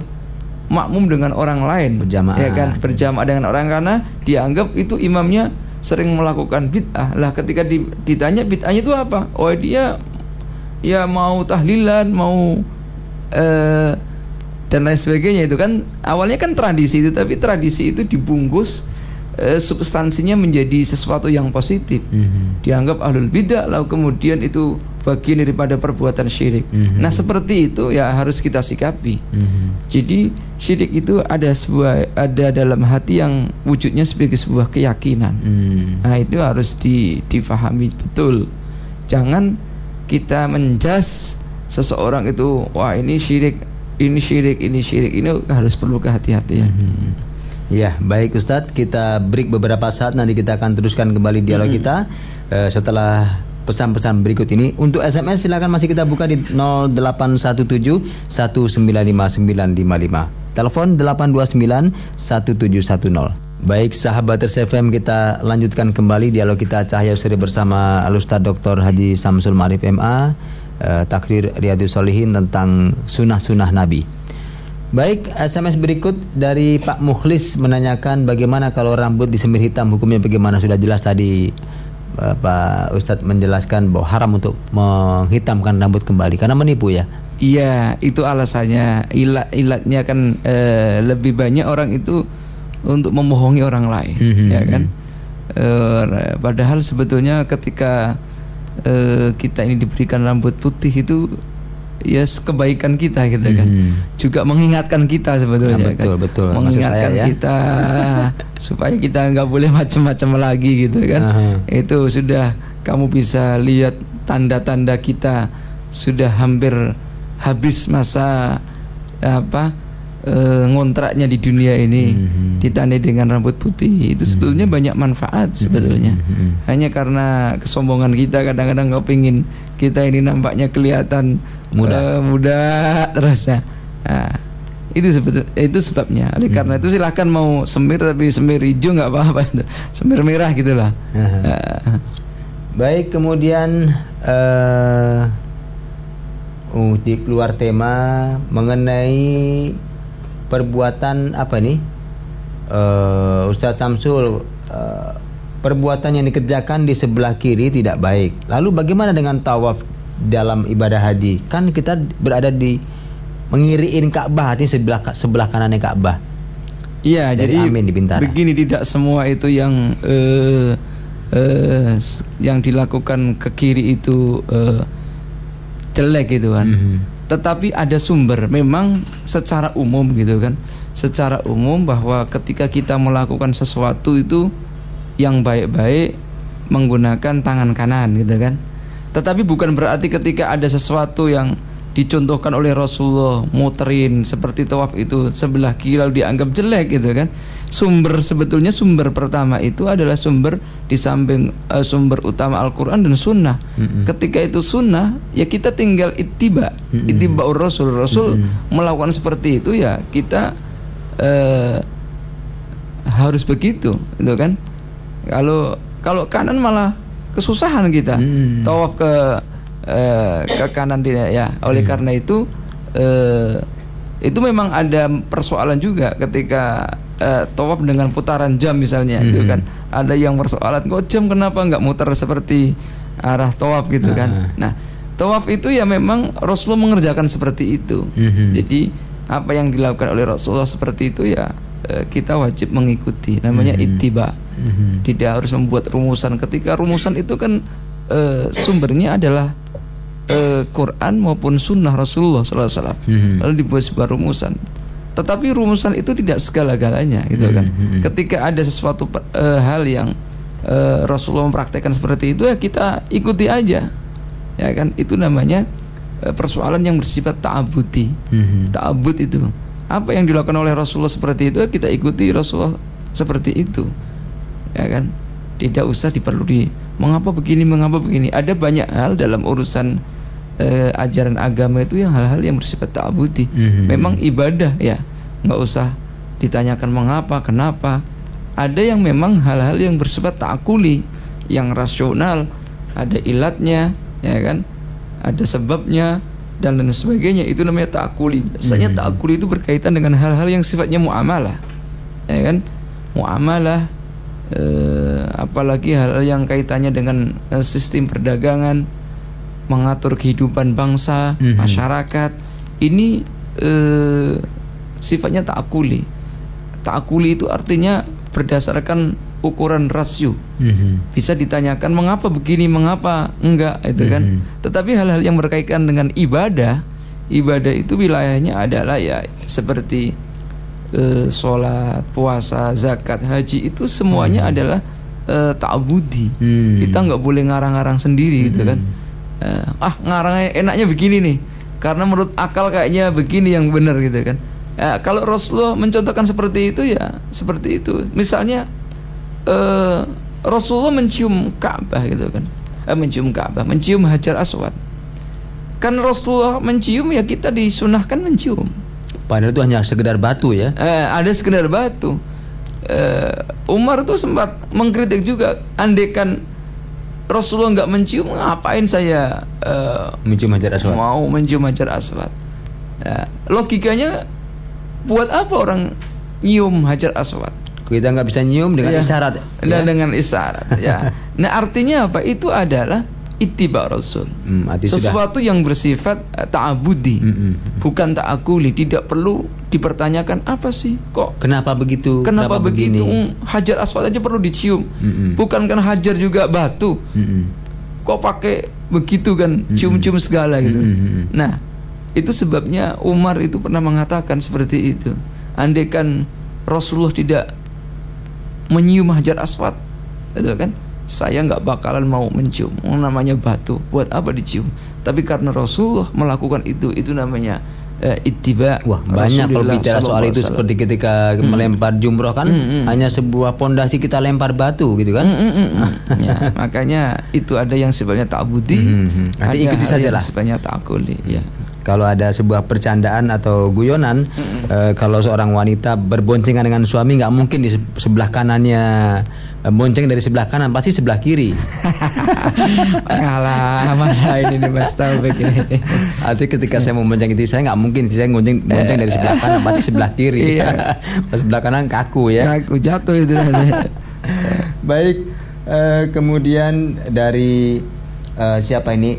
Speaker 2: makmum dengan orang lain.
Speaker 1: Berjamaah.
Speaker 2: Ya kan? Berjamaah dengan orang karena dianggap itu imamnya sering melakukan bid'ah. Lah ketika ditanya bid'ahnya itu apa? Oh dia ya mau tahlilan mau uh, dan lain sebagainya itu kan. Awalnya kan tradisi itu tapi tradisi itu dibungkus uh, substansinya menjadi sesuatu yang positif mm -hmm. dianggap ahlul bidah lalu kemudian itu bagian daripada perbuatan syirik. Mm-hmm. Nah seperti itu ya harus kita sikapi. Mm-hmm. Jadi syirik itu ada sebuah ada dalam hati yang wujudnya sebagai sebuah keyakinan. Mm. Nah itu harus di, difahami betul. Jangan kita menjas seseorang itu wah ini syirik, ini syirik, ini syirik ini harus perlu kehati-hatian. Mm-hmm.
Speaker 1: Ya, baik Ustadz, kita break beberapa saat nanti kita akan teruskan kembali dialog mm-hmm. kita uh, setelah pesan-pesan berikut ini. Untuk SMS silakan masih kita buka di 0817 1959955. Telepon 829 1710. Baik sahabat FM kita lanjutkan kembali dialog kita Cahaya Usri bersama Alustad Dr. Haji Samsul Marif MA eh, Takrir Riyadus Solihin tentang sunnah-sunnah Nabi Baik SMS berikut dari Pak Mukhlis menanyakan bagaimana kalau rambut disemir hitam hukumnya bagaimana sudah jelas tadi Pak Ustadz menjelaskan bahwa haram untuk menghitamkan rambut kembali karena menipu ya.
Speaker 2: Iya, itu alasannya. Ilat ilatnya kan e, lebih banyak orang itu untuk memohongi orang lain, mm -hmm. ya kan? uh, padahal sebetulnya ketika uh, kita ini diberikan rambut putih itu ya yes, kebaikan kita gitu kan hmm. juga mengingatkan kita sebetulnya
Speaker 1: nah, betul
Speaker 2: kan?
Speaker 1: betul
Speaker 2: mengingatkan saya, ya. kita <laughs> supaya kita nggak boleh macam-macam lagi gitu kan uh -huh. itu sudah kamu bisa lihat tanda-tanda kita sudah hampir habis masa apa e, ngontraknya di dunia ini mm-hmm. ditandai dengan rambut putih itu sebetulnya mm-hmm. banyak manfaat sebetulnya mm-hmm. hanya karena kesombongan kita kadang-kadang nggak pingin kita ini nampaknya kelihatan muda. Uh, muda terus ya nah, itu sebetul itu sebabnya. Oleh karena mm-hmm. itu silahkan mau semir tapi semir hijau nggak apa-apa itu. Semir merah gitulah uh.
Speaker 1: baik kemudian uh, uh, di keluar tema mengenai perbuatan apa nih? Uh, Ustaz Samsul uh, perbuatan yang dikerjakan di sebelah kiri tidak baik. Lalu bagaimana dengan tawaf dalam ibadah haji? Kan kita berada di mengiriin Ka'bah, artinya sebelah sebelah kanannya Ka'bah.
Speaker 2: Iya, jadi Amin di Bintara. Begini tidak semua itu yang uh, uh, yang dilakukan ke kiri itu uh, jelek gitu kan. Mm -hmm tetapi ada sumber memang secara umum gitu kan secara umum bahwa ketika kita melakukan sesuatu itu yang baik-baik menggunakan tangan kanan gitu kan tetapi bukan berarti ketika ada sesuatu yang dicontohkan oleh Rasulullah muterin seperti tawaf itu sebelah kiri lalu dianggap jelek gitu kan sumber sebetulnya sumber pertama itu adalah sumber di samping uh, sumber utama Al-Quran dan Sunnah. Mm-hmm. Ketika itu Sunnah, ya kita tinggal ittiba, mm-hmm. ittiba Rasul. Rasul mm-hmm. melakukan seperti itu ya kita uh, harus begitu, itu kan? Kalau kalau kanan malah kesusahan kita, mm-hmm. tawaf ke uh, ke kanan dia ya. Oleh mm-hmm. karena itu. Uh, itu memang ada persoalan juga ketika uh, tawaf dengan putaran jam misalnya mm-hmm. gitu kan ada yang persoalan kok jam kenapa nggak muter seperti arah tawaf gitu kan ah. nah tawaf itu ya memang Rasulullah mengerjakan seperti itu mm-hmm. jadi apa yang dilakukan oleh Rasulullah seperti itu ya uh, kita wajib mengikuti namanya mm-hmm. ittiba mm-hmm. tidak harus membuat rumusan ketika rumusan itu kan uh, sumbernya adalah uh, Quran maupun Sunnah Rasulullah SAW. Hmm. Lalu dibuat sebuah rumusan. Tetapi rumusan itu tidak segala-galanya, gitu hmm. kan. Hmm. Ketika ada sesuatu uh, hal yang uh, Rasulullah mempraktekkan seperti itu, ya kita ikuti aja, ya kan. Itu namanya persoalan yang bersifat ta'abudi. Hmm. Ta'abud itu apa yang dilakukan oleh Rasulullah seperti itu, ya kita ikuti Rasulullah seperti itu, ya kan. Tidak usah diperlu di mengapa begini, mengapa begini. Ada banyak hal dalam urusan eh, ajaran agama itu yang hal-hal yang bersifat ta'budi. Mm-hmm. Memang ibadah ya, nggak usah ditanyakan mengapa, kenapa. Ada yang memang hal-hal yang bersifat ta'kuli, yang rasional, ada ilatnya, ya kan? Ada sebabnya dan lain sebagainya. Itu namanya ta'kuli. Biasanya mm-hmm. ta'kuli itu berkaitan dengan hal-hal yang sifatnya muamalah. Ya kan? Muamalah eh, apalagi hal-hal yang kaitannya dengan eh, sistem perdagangan mengatur kehidupan bangsa, mm -hmm. masyarakat. Ini eh, sifatnya takuli. Takuli itu artinya berdasarkan ukuran rasio. Mm -hmm. Bisa ditanyakan mengapa begini, mengapa enggak itu kan. Mm -hmm. Tetapi hal-hal yang berkaitan dengan ibadah, ibadah itu wilayahnya adalah ya seperti uh, sholat, puasa, zakat, haji itu semuanya hmm. adalah uh, ta'budi. Hmm. Kita nggak boleh ngarang-ngarang sendiri hmm. gitu kan uh, ah ngarangnya enaknya begini nih karena menurut akal kayaknya begini yang benar gitu kan uh, kalau Rasulullah mencontohkan seperti itu ya seperti itu misalnya uh, Rasulullah mencium Ka'bah gitu kan uh, mencium Ka'bah mencium Hajar Aswad kan Rasulullah mencium ya kita disunahkan mencium
Speaker 1: padahal itu hanya sekedar batu ya?
Speaker 2: Uh, ada sekedar batu. Uh, Umar tuh sempat mengkritik juga andekan Rasulullah nggak mencium ngapain saya uh,
Speaker 1: mencium hajar aswad?
Speaker 2: mau mencium hajar aswad? Ya, logikanya buat apa orang nyium hajar aswad?
Speaker 1: Kita nggak bisa nyium dengan ya, isyarat
Speaker 2: ya? dengan isyarat ya. <laughs> Nah artinya apa? Itu adalah ittiba rasul. Hmm, Sesuatu sudah. yang bersifat uh, ta'abudi, hmm, hmm, hmm. bukan ta'akuli, tidak perlu dipertanyakan apa sih kok
Speaker 1: kenapa begitu
Speaker 2: kenapa, kenapa begitu begini? Hmm, hajar aswad aja perlu dicium hmm, hmm. bukan kan hajar juga batu hmm. kok pakai begitu kan cium-cium segala gitu hmm. nah itu sebabnya Umar itu pernah mengatakan seperti itu andai kan Rasulullah tidak menyium hajar aswad itu kan saya nggak bakalan mau mencium namanya batu buat apa dicium tapi karena Rasulullah melakukan itu itu namanya uh, ittiba
Speaker 1: wah banyak kalau bicara soal itu seperti ketika hmm. melempar jumroh kan hmm, hmm. hanya sebuah pondasi kita lempar batu gitu kan hmm, hmm, hmm.
Speaker 2: hmm. ya, <laughs> makanya itu ada yang sebenarnya tak budi hmm, hmm.
Speaker 1: nanti ikuti saja lah
Speaker 2: sebenarnya tak akuli ya
Speaker 1: kalau ada sebuah percandaan atau guyonan mm-hmm. uh, kalau seorang wanita berboncengan dengan suami nggak mungkin di sebelah kanannya bonceng dari sebelah kanan pasti sebelah kiri <laughs>
Speaker 2: Alah, mana ini nih Mas Taufik ini.
Speaker 1: Arti ketika saya mau bonceng itu saya nggak mungkin saya bonceng bonceng dari sebelah kanan pasti sebelah kiri. Iya. <laughs> sebelah kanan kaku ya.
Speaker 2: Kaku jatuh itu. <laughs>
Speaker 1: Baik, uh, kemudian dari uh, siapa ini?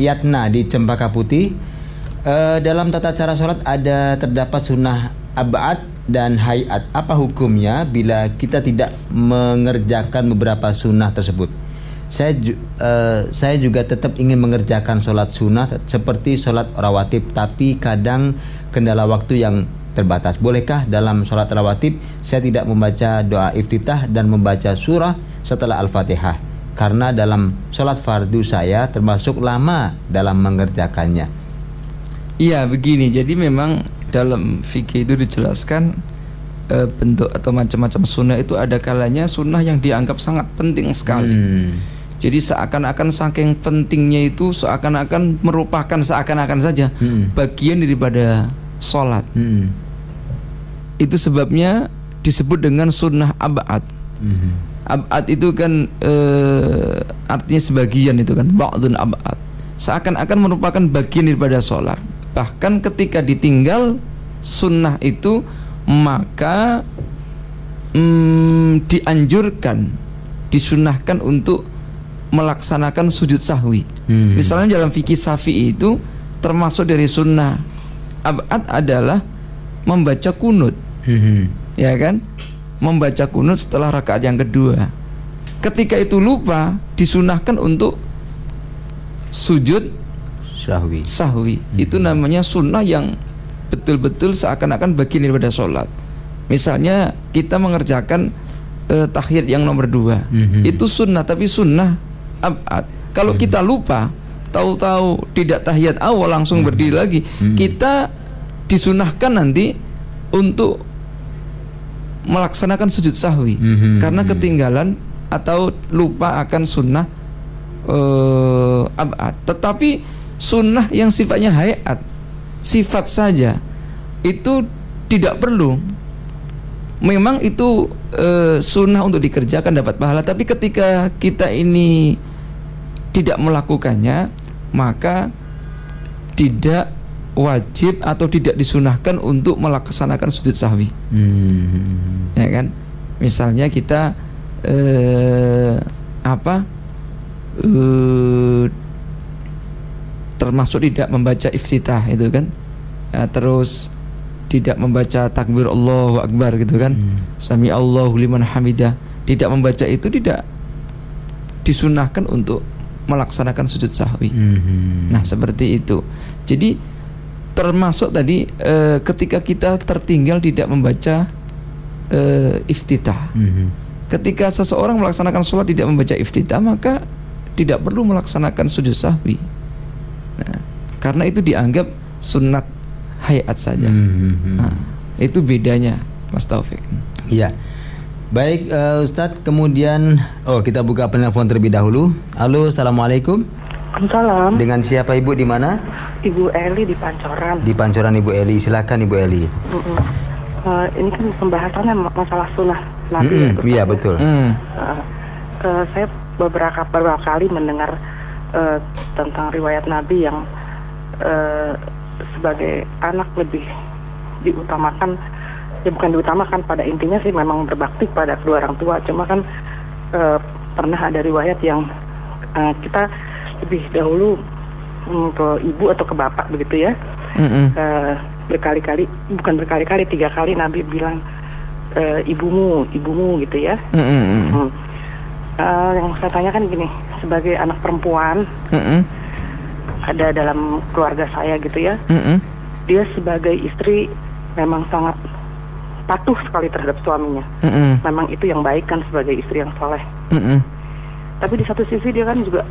Speaker 1: Yatna di Cempaka Putih Uh, dalam tata cara sholat ada terdapat sunnah abad dan hayat. Apa hukumnya bila kita tidak mengerjakan beberapa sunnah tersebut? Saya uh, saya juga tetap ingin mengerjakan sholat sunnah seperti sholat rawatib, tapi kadang kendala waktu yang terbatas. Bolehkah dalam sholat rawatib saya tidak membaca doa iftitah dan membaca surah setelah al-fatihah? Karena dalam sholat fardu saya termasuk lama dalam mengerjakannya.
Speaker 2: Iya begini, jadi memang dalam fikih itu dijelaskan e, bentuk atau macam-macam sunnah itu ada kalanya sunnah yang dianggap sangat penting sekali. Hmm. Jadi seakan-akan saking pentingnya itu seakan-akan merupakan seakan-akan saja hmm. bagian daripada sholat. Hmm. Itu sebabnya disebut dengan sunnah abad. Hmm. Abad itu kan e, artinya sebagian itu kan ba'dun abad. Seakan-akan merupakan bagian daripada sholat bahkan ketika ditinggal sunnah itu maka mm, dianjurkan disunahkan untuk melaksanakan sujud sahwi hmm. misalnya dalam fikih safi itu termasuk dari sunnah abad adalah membaca kunut hmm. ya kan membaca kunut setelah rakaat yang kedua ketika itu lupa disunahkan untuk sujud
Speaker 1: sahwi.
Speaker 2: Sahwi hmm. itu namanya sunnah yang betul-betul seakan-akan bagian daripada sholat. Misalnya kita mengerjakan uh, tahiyat yang nomor dua, hmm. itu sunnah tapi sunnah abad. Kalau hmm. kita lupa, tahu-tahu tidak tahiyat awal langsung hmm. berdiri lagi, hmm. kita disunahkan nanti untuk melaksanakan sujud sahwi hmm. karena ketinggalan atau lupa akan sunnah uh, abad. Tetapi sunnah yang sifatnya hayat. Sifat saja. Itu tidak perlu. Memang itu e, sunnah untuk dikerjakan dapat pahala. Tapi ketika kita ini tidak melakukannya maka tidak wajib atau tidak disunahkan untuk melaksanakan sujud sahwi. Hmm. ya kan? Misalnya kita e, apa? E, termasuk tidak membaca iftitah itu kan? Ya, terus tidak membaca takbir Allahu Akbar gitu kan? Hmm. sami Allahu liman hamidah. Tidak membaca itu tidak disunahkan untuk melaksanakan sujud sahwi. Hmm. nah seperti itu. Jadi termasuk tadi e, ketika kita tertinggal tidak membaca e, iftitah. Hmm. ketika seseorang melaksanakan sholat tidak membaca iftitah maka tidak perlu melaksanakan sujud sahwi Nah, karena itu dianggap sunat hayat saja. Hmm, hmm, hmm. Nah, itu bedanya, Mas Taufik.
Speaker 1: Iya. Baik uh, Ustadz, kemudian oh kita buka penelpon terlebih dahulu. Halo, assalamualaikum.
Speaker 4: Waalaikumsalam.
Speaker 1: Dengan siapa Ibu di mana?
Speaker 4: Ibu Eli di Pancoran.
Speaker 1: Di Pancoran Ibu Eli, silakan Ibu Eli. Mm -mm.
Speaker 4: Uh, ini kan pembahasannya masalah sunnah Nabi. Mm
Speaker 1: -mm, iya betul. Mm.
Speaker 4: Uh, uh, saya beberapa beberapa kali mendengar uh, tentang riwayat Nabi yang uh, sebagai anak lebih diutamakan ya bukan diutamakan pada intinya sih memang berbakti pada kedua orang tua cuma kan uh, pernah ada riwayat yang uh, kita lebih dahulu mm, ke ibu atau ke bapak begitu ya.
Speaker 2: Mm -mm.
Speaker 4: Uh, berkali-kali bukan berkali-kali tiga kali Nabi bilang uh, ibumu ibumu gitu ya.
Speaker 2: Mm -mm.
Speaker 4: Hmm. Uh, yang saya tanyakan gini sebagai anak perempuan
Speaker 2: Mm -mm.
Speaker 4: ada dalam keluarga saya gitu ya.
Speaker 2: Mm -mm.
Speaker 4: Dia sebagai istri memang sangat patuh sekali terhadap suaminya.
Speaker 2: Mm -mm.
Speaker 4: Memang itu yang baik kan sebagai istri yang soleh.
Speaker 2: Mm -mm.
Speaker 4: Tapi di satu sisi dia kan juga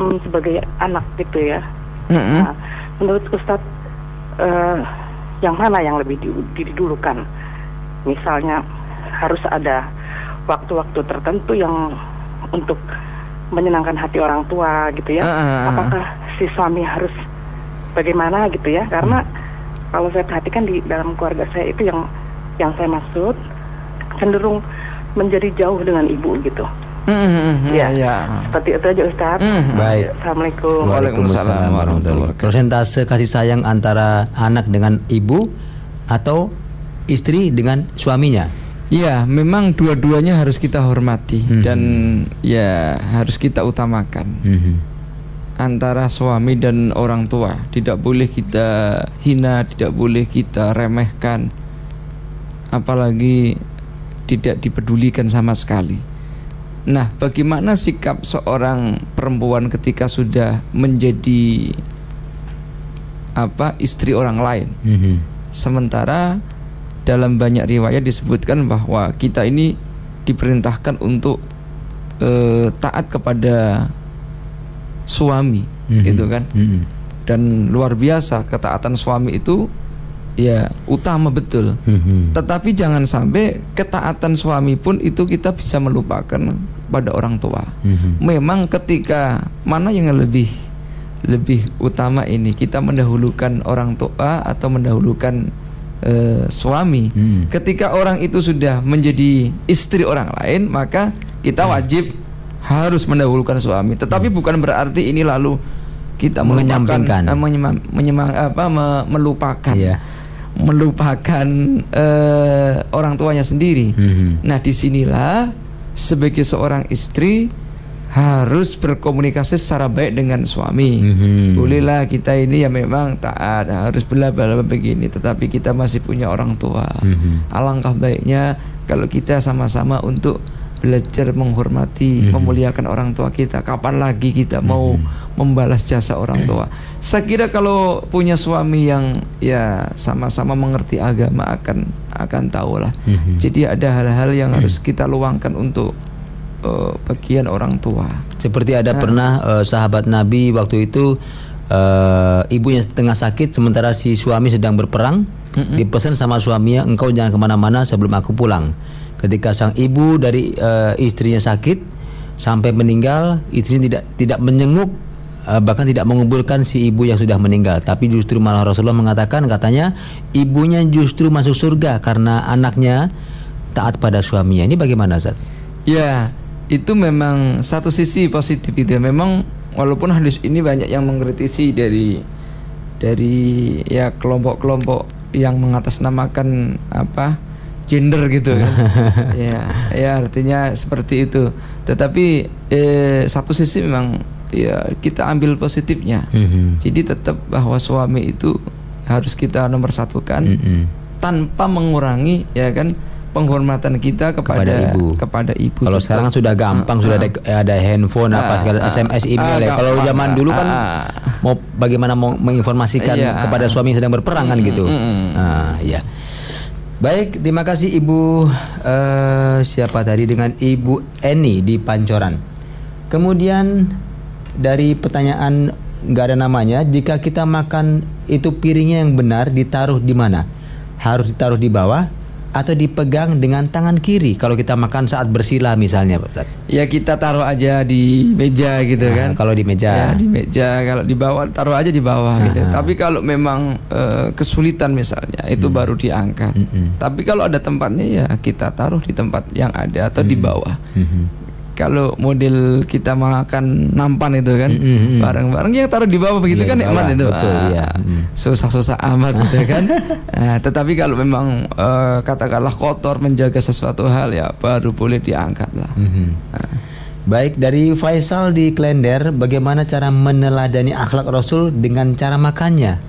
Speaker 4: mm, sebagai anak gitu ya.
Speaker 2: Mm -mm.
Speaker 4: Nah, menurut Ustadz eh, yang mana yang lebih di- didulukan? Misalnya harus ada waktu-waktu tertentu yang untuk menyenangkan hati orang tua gitu ya.
Speaker 2: Ah, ah, ah.
Speaker 4: Apakah si suami harus bagaimana gitu ya? Karena kalau saya perhatikan di dalam keluarga saya itu yang yang saya maksud cenderung menjadi jauh dengan ibu gitu.
Speaker 2: Mm.
Speaker 4: Ya.
Speaker 2: Ya.
Speaker 4: Seperti itu aja Ustadz.
Speaker 2: Mm.
Speaker 1: Baik.
Speaker 4: Assalamualaikum.
Speaker 2: Waalaikumsalam warahmatullahi wabarakatuh.
Speaker 1: Persentase kasih sayang antara anak dengan ibu atau istri dengan suaminya.
Speaker 2: Ya, memang dua-duanya harus kita hormati
Speaker 1: Mhm.
Speaker 2: dan ya harus kita utamakan.
Speaker 1: Mhm.
Speaker 2: Antara suami dan orang tua tidak boleh kita hina, tidak boleh kita remehkan, apalagi tidak dipedulikan sama sekali. Nah, bagaimana sikap seorang perempuan ketika sudah menjadi apa istri orang lain?
Speaker 1: Mhm.
Speaker 2: Sementara dalam banyak riwayat disebutkan bahwa kita ini diperintahkan untuk eh, taat kepada suami,
Speaker 1: Mhm.
Speaker 2: gitu kan?
Speaker 1: Mhm.
Speaker 2: Dan luar biasa ketaatan suami itu ya utama betul.
Speaker 1: Mhm.
Speaker 2: Tetapi jangan sampai ketaatan suami pun itu kita bisa melupakan pada orang tua.
Speaker 1: Mhm.
Speaker 2: Memang ketika mana yang lebih lebih utama ini kita mendahulukan orang tua atau mendahulukan eh, suami.
Speaker 1: Hmm.
Speaker 2: Ketika orang itu sudah menjadi istri orang lain, maka kita wajib harus mendahulukan suami. Tetapi bukan berarti ini lalu kita
Speaker 1: Menyampingkan.
Speaker 2: eh, menyema- menyema- apa me- melupakan
Speaker 1: Iya.
Speaker 2: melupakan eh, orang tuanya sendiri.
Speaker 1: Mhm.
Speaker 2: Nah, di sinilah sebagai seorang istri harus berkomunikasi secara baik dengan suami.
Speaker 1: Mhm.
Speaker 2: Bolehlah kita ini ya memang taat harus bela bela begini, tetapi kita masih punya orang tua.
Speaker 1: Mhm.
Speaker 2: Alangkah baiknya kalau kita sama-sama untuk belajar menghormati, memuliakan orang tua kita. Kapan lagi kita mau membalas jasa orang tua? Saya kira kalau punya suami yang ya sama-sama mengerti agama akan akan tahulah.
Speaker 1: Mhm.
Speaker 2: Jadi ada hal-hal yang harus kita luangkan untuk eh, bagian orang tua.
Speaker 1: Seperti ada pernah eh, sahabat Nabi waktu itu eh, ibunya tengah sakit sementara si suami sedang berperang. Dipesan sama suaminya, engkau jangan ke mana-mana sebelum aku pulang. Ketika sang ibu dari eh, istrinya sakit sampai meninggal, istrinya tidak tidak menyenguk bahkan tidak menguburkan si ibu yang sudah meninggal. Tapi justru malah Rasulullah mengatakan katanya ibunya justru masuk surga karena anaknya taat pada suaminya. Ini bagaimana Ustaz?
Speaker 2: Ya, itu memang satu sisi positif itu ya. Memang walaupun hadis ini banyak yang mengkritisi dari dari ya kelompok-kelompok yang mengatasnamakan apa gender gitu kan. <laughs> ya, ya artinya seperti itu. Tetapi eh, satu sisi memang ya kita ambil positifnya.
Speaker 1: Mhm.
Speaker 2: Jadi tetap bahwa suami itu harus kita nomor satukan
Speaker 1: Mhm.
Speaker 2: tanpa mengurangi ya kan penghormatan kita kepada
Speaker 1: Kepada ibu.
Speaker 2: kepada ibu.
Speaker 1: Kalau sekarang sudah gampang, sudah ada, ada handphone apa
Speaker 2: Ah,
Speaker 1: segala
Speaker 2: ah,
Speaker 1: SMS, email
Speaker 2: ah,
Speaker 1: ya. Kalau zaman
Speaker 2: ah,
Speaker 1: dulu kan
Speaker 2: ah.
Speaker 1: mau bagaimana mau menginformasikan
Speaker 2: Iya.
Speaker 1: kepada suami yang sedang berperang kan gitu.
Speaker 2: mm.
Speaker 1: Ah, iya. Baik, terima kasih Ibu eh, siapa tadi dengan Ibu Eni di Pancoran. Kemudian dari pertanyaan nggak ada namanya, jika kita makan itu piringnya yang benar ditaruh di mana? Harus ditaruh di bawah atau dipegang dengan tangan kiri kalau kita makan saat bersila misalnya, Pak
Speaker 2: ya kita taruh aja di meja gitu
Speaker 1: Nah,
Speaker 2: kan.
Speaker 1: kalau di meja.
Speaker 2: Ya, di meja kalau di bawah taruh aja di bawah gitu. Tapi kalau memang eh, kesulitan misalnya itu
Speaker 1: Hmm.
Speaker 2: baru diangkat. Tapi kalau ada tempatnya ya kita taruh di tempat yang ada atau di bawah.
Speaker 1: Mhm.
Speaker 2: Kalau model kita makan nampan itu kan
Speaker 1: Mm-mm.
Speaker 2: bareng-bareng yang taruh di bawah begitu
Speaker 1: Iya,
Speaker 2: kan nikmat itu.
Speaker 1: betul,
Speaker 2: Ah.
Speaker 1: Mm.
Speaker 2: Susah-susah amat gitu kan. <laughs> Nah, tetapi kalau memang eh, katakanlah kotor menjaga sesuatu hal ya baru boleh diangkat lah.
Speaker 1: Mhm. Baik dari Faisal di Klender, bagaimana cara meneladani akhlak Rasul dengan cara makannya?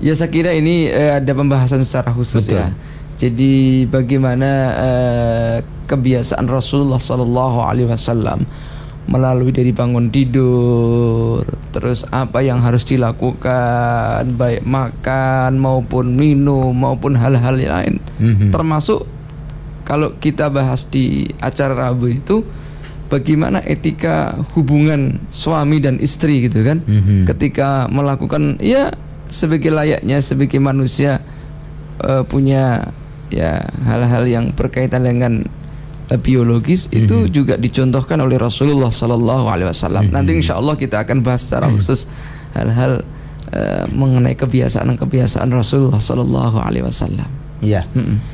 Speaker 2: Ya saya kira ini uh, ada pembahasan secara khusus Betul. ya. Jadi bagaimana uh, kebiasaan Rasulullah Sallallahu Alaihi Wasallam melalui dari bangun tidur, terus apa yang harus dilakukan, baik makan maupun minum maupun hal-hal lain, mm-hmm. termasuk kalau kita bahas di acara Rabu itu bagaimana etika hubungan suami dan istri gitu kan mm-hmm. ketika melakukan ya sebagai layaknya sebagai manusia uh, punya ya hal-hal yang berkaitan dengan uh, biologis mm-hmm. itu juga dicontohkan oleh Rasulullah Sallallahu Alaihi Wasallam. Mm-hmm. Nanti insya Allah kita akan bahas secara mhm. khusus hal-hal uh, mengenai kebiasaan-kebiasaan Rasulullah Sallallahu Alaihi Wasallam.
Speaker 1: Iya. Mm-hmm.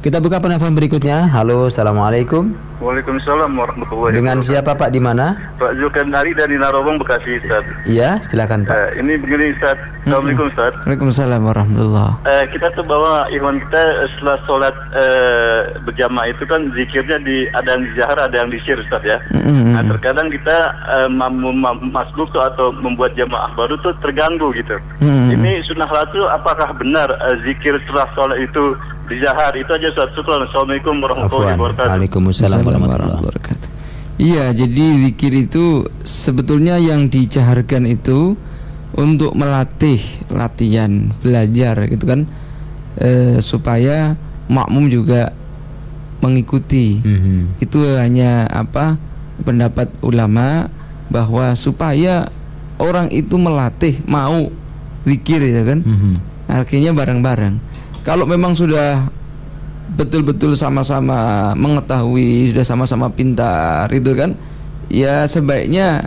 Speaker 1: Kita buka penelpon berikutnya. Halo, assalamualaikum.
Speaker 5: Waalaikumsalam warahmatullahi
Speaker 1: Dengan siapa Pak di mana?
Speaker 5: Pak Zulkarnaini dari Narobong Bekasi Ustaz.
Speaker 1: Iya, silakan Pak. Uh,
Speaker 5: ini begini Ustaz. Assalamualaikum Ustaz.
Speaker 2: Waalaikumsalam warahmatullahi
Speaker 5: uh, Kita tuh bawa ikhwan kita setelah sholat uh, berjamaah itu kan zikirnya di ada yang di ada yang di shir Ustaz ya. Mm-hmm. Nah, terkadang kita uh, masbuk atau membuat jamaah baru tuh terganggu gitu. Mm-hmm. Ini sunnah ratu apakah benar uh, zikir setelah sholat itu di Jahar itu aja Ustaz. Syukran. Assalamualaikum warahmatullahi wabarakatuh.
Speaker 1: Waalaikumsalam warahmatullahi wabarakatuh.
Speaker 2: Iya, jadi zikir itu sebetulnya yang dijaharkan itu untuk melatih latihan belajar gitu kan e, supaya makmum juga mengikuti. Mm -hmm. Itu hanya apa pendapat ulama bahwa supaya orang itu melatih mau zikir ya kan. Mm -hmm. Artinya bareng-bareng kalau memang sudah betul-betul sama-sama mengetahui sudah sama-sama pintar itu kan ya sebaiknya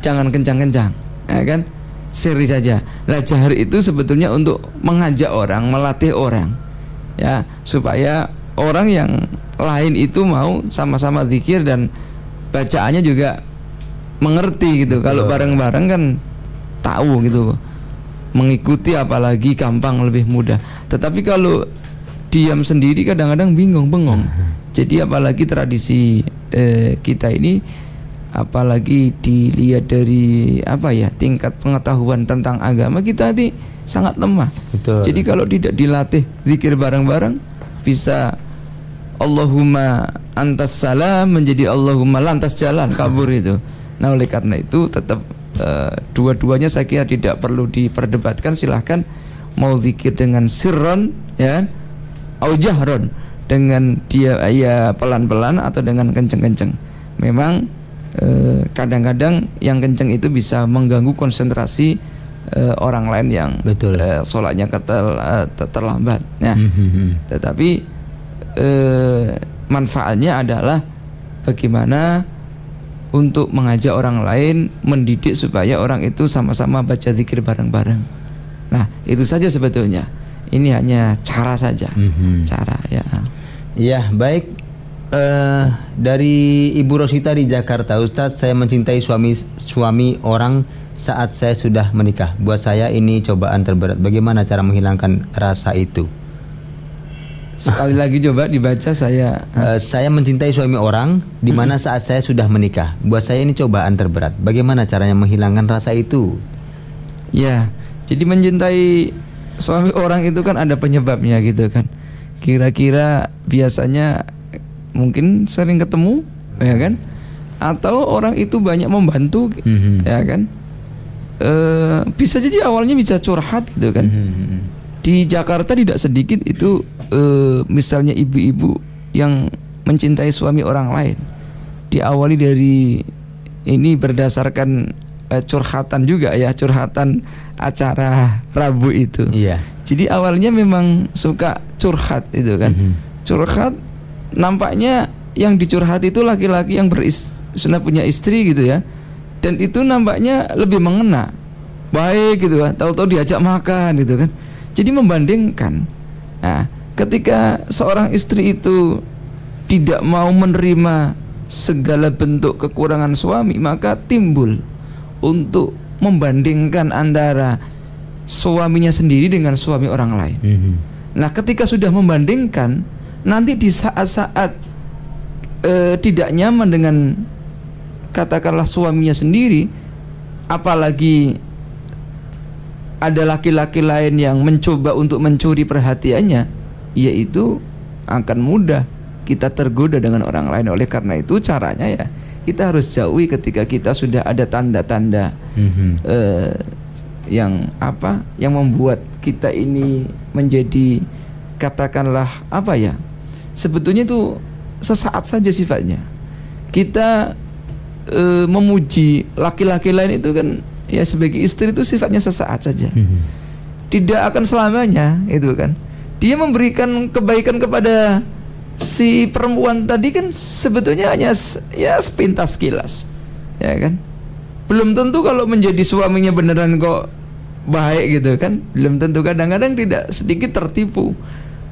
Speaker 2: jangan kencang-kencang ya kan? Seri saja. Lah jahar itu sebetulnya untuk mengajak orang melatih orang ya supaya orang yang lain itu mau sama-sama zikir dan bacaannya juga mengerti gitu. Kalau bareng-bareng kan tahu gitu mengikuti apalagi gampang lebih mudah tetapi kalau diam sendiri kadang-kadang bingung, bengong. <laughs> Jadi apalagi tradisi eh, kita ini apalagi dilihat dari apa ya tingkat pengetahuan tentang agama kita nanti sangat lemah. Betul. Jadi kalau tidak dilatih zikir bareng-bareng bisa Allahumma antas salam menjadi Allahumma lantas jalan kabur <laughs> itu. Nah oleh karena itu tetap uh, dua-duanya saya kira tidak perlu diperdebatkan silahkan mau zikir dengan sirron ya au jahron dengan dia ya pelan-pelan atau dengan kenceng-kenceng. Memang eh, kadang-kadang eh, yang kenceng itu bisa mengganggu konsentrasi eh, orang lain yang betul. eh, sholatnya ketel, eh, terlambat ya. Mm-hmm. tetapi eh, manfaatnya adalah bagaimana untuk mengajak orang lain mendidik supaya orang itu sama-sama baca zikir bareng-bareng Nah, itu saja sebetulnya. Ini hanya cara saja. Mm-hmm. Cara ya.
Speaker 1: Iya, baik. Uh, dari Ibu Rosita di Jakarta, Ustadz, saya mencintai suami suami orang saat saya sudah menikah. Buat saya ini cobaan terberat. Bagaimana cara menghilangkan rasa itu?
Speaker 2: Sekali lagi coba dibaca saya.
Speaker 1: Uh, saya mencintai suami orang di mana saat saya sudah menikah. Buat saya ini cobaan terberat. Bagaimana caranya menghilangkan rasa itu?
Speaker 2: Ya, jadi mencintai suami orang itu kan ada penyebabnya gitu kan. Kira-kira biasanya mungkin sering ketemu ya kan? Atau orang itu banyak membantu mm-hmm. ya kan? E, bisa jadi awalnya bisa curhat gitu kan. Mm-hmm. Di Jakarta tidak sedikit itu e, misalnya ibu-ibu yang mencintai suami orang lain. Diawali dari ini berdasarkan uh, curhatan juga ya curhatan acara Rabu itu.
Speaker 1: Iya.
Speaker 2: Jadi awalnya memang suka curhat itu kan. Mm -hmm. Curhat nampaknya yang dicurhat itu laki-laki yang beris sudah punya istri gitu ya. Dan itu nampaknya lebih mengena. Baik gitu kan. Tahu-tahu diajak makan gitu kan. Jadi membandingkan. Nah, ketika seorang istri itu tidak mau menerima segala bentuk kekurangan suami, maka timbul untuk membandingkan antara suaminya sendiri dengan suami orang lain. Mm -hmm. Nah, ketika sudah membandingkan, nanti di saat-saat uh, tidak nyaman dengan katakanlah suaminya sendiri apalagi ada laki-laki lain yang mencoba untuk mencuri perhatiannya yaitu akan mudah kita tergoda dengan orang lain oleh karena itu caranya ya kita harus jauhi ketika kita sudah ada tanda-tanda mm-hmm. uh, yang apa yang membuat kita ini menjadi katakanlah apa ya sebetulnya itu sesaat saja sifatnya kita uh, memuji laki-laki lain itu kan ya sebagai istri itu sifatnya sesaat saja. Mm-hmm. tidak akan selamanya itu kan. Dia memberikan kebaikan kepada si perempuan tadi kan sebetulnya hanya ya sepintas kilas ya kan. Belum tentu kalau menjadi suaminya beneran kok baik gitu kan. Belum tentu kadang-kadang tidak sedikit tertipu.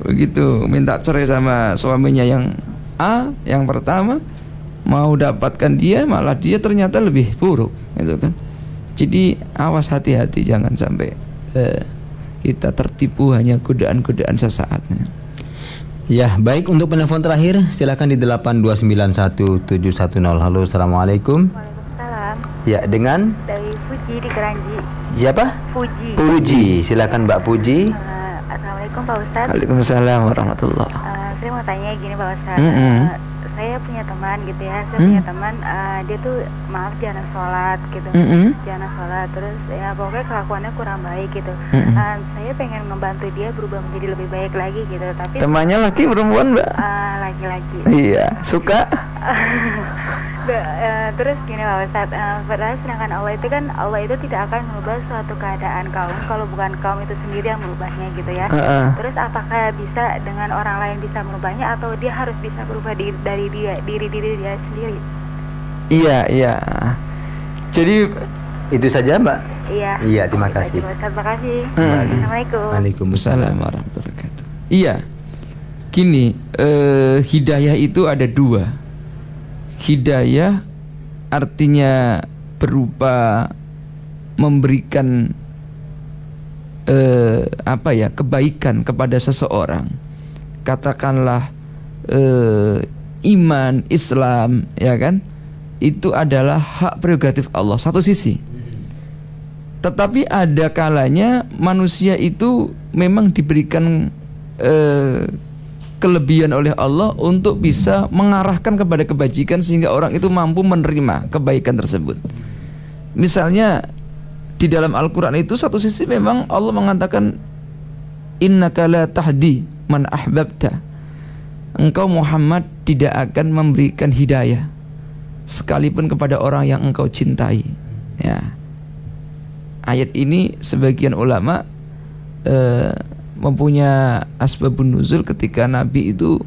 Speaker 2: Begitu minta cerai sama suaminya yang A yang pertama mau dapatkan dia malah dia ternyata lebih buruk gitu kan jadi awas hati-hati jangan sampai eh, kita tertipu hanya godaan-godaan sesaatnya
Speaker 1: Ya, baik untuk penelpon terakhir silakan di 8291710. Halo, Assalamualaikum.
Speaker 6: Waalaikumsalam.
Speaker 1: Ya, dengan
Speaker 6: dari Puji di Keranji.
Speaker 1: Siapa?
Speaker 6: Puji.
Speaker 1: Puji. Silakan Mbak Puji.
Speaker 6: Uh, Assalamualaikum Pak Ustadz.
Speaker 2: Waalaikumsalam warahmatullah.
Speaker 6: Uh, saya mau tanya gini Pak Ustadz.
Speaker 2: Mm -hmm. uh,
Speaker 6: saya punya teman gitu ya saya
Speaker 2: hmm.
Speaker 6: punya teman uh, dia tuh maaf jarang sholat gitu
Speaker 2: mm -hmm.
Speaker 6: jarang sholat terus ya pokoknya kelakuannya kurang baik gitu
Speaker 2: mm -hmm.
Speaker 6: uh, saya pengen ngebantu dia berubah menjadi lebih baik lagi gitu tapi
Speaker 2: temannya laki perempuan mbak
Speaker 6: uh, laki-laki
Speaker 2: iya suka <laughs>
Speaker 6: uh, terus gini Pak Ustadz uh, padahal sedangkan Allah itu kan Allah itu tidak akan merubah suatu keadaan kaum kalau bukan kaum itu sendiri yang merubahnya gitu ya.
Speaker 2: Uh -uh.
Speaker 6: terus apakah bisa dengan orang lain bisa merubahnya atau dia harus bisa berubah di, dari dia diri diri dia sendiri?
Speaker 2: Iya iya. Jadi
Speaker 1: itu saja mbak.
Speaker 6: Iya.
Speaker 1: Iya terima kasih.
Speaker 6: Terima kasih
Speaker 2: hmm.
Speaker 6: assalamualaikum.
Speaker 2: Waalaikumsalam. Warahmatullahi wabarakatuh. Iya. Gini eh, hidayah itu ada dua hidayah artinya berupa memberikan eh, apa ya kebaikan kepada seseorang. Katakanlah eh, iman Islam ya kan? Itu adalah hak prerogatif Allah satu sisi. Tetapi ada kalanya manusia itu memang diberikan eh, kelebihan oleh Allah untuk bisa mengarahkan kepada kebajikan sehingga orang itu mampu menerima kebaikan tersebut. Misalnya di dalam Al-Qur'an itu satu sisi memang Allah mengatakan innaka la tahdi man ahbabta. Engkau Muhammad tidak akan memberikan hidayah sekalipun kepada orang yang engkau cintai. Ya. Ayat ini sebagian ulama eh, mempunyai asbabun nuzul ketika Nabi itu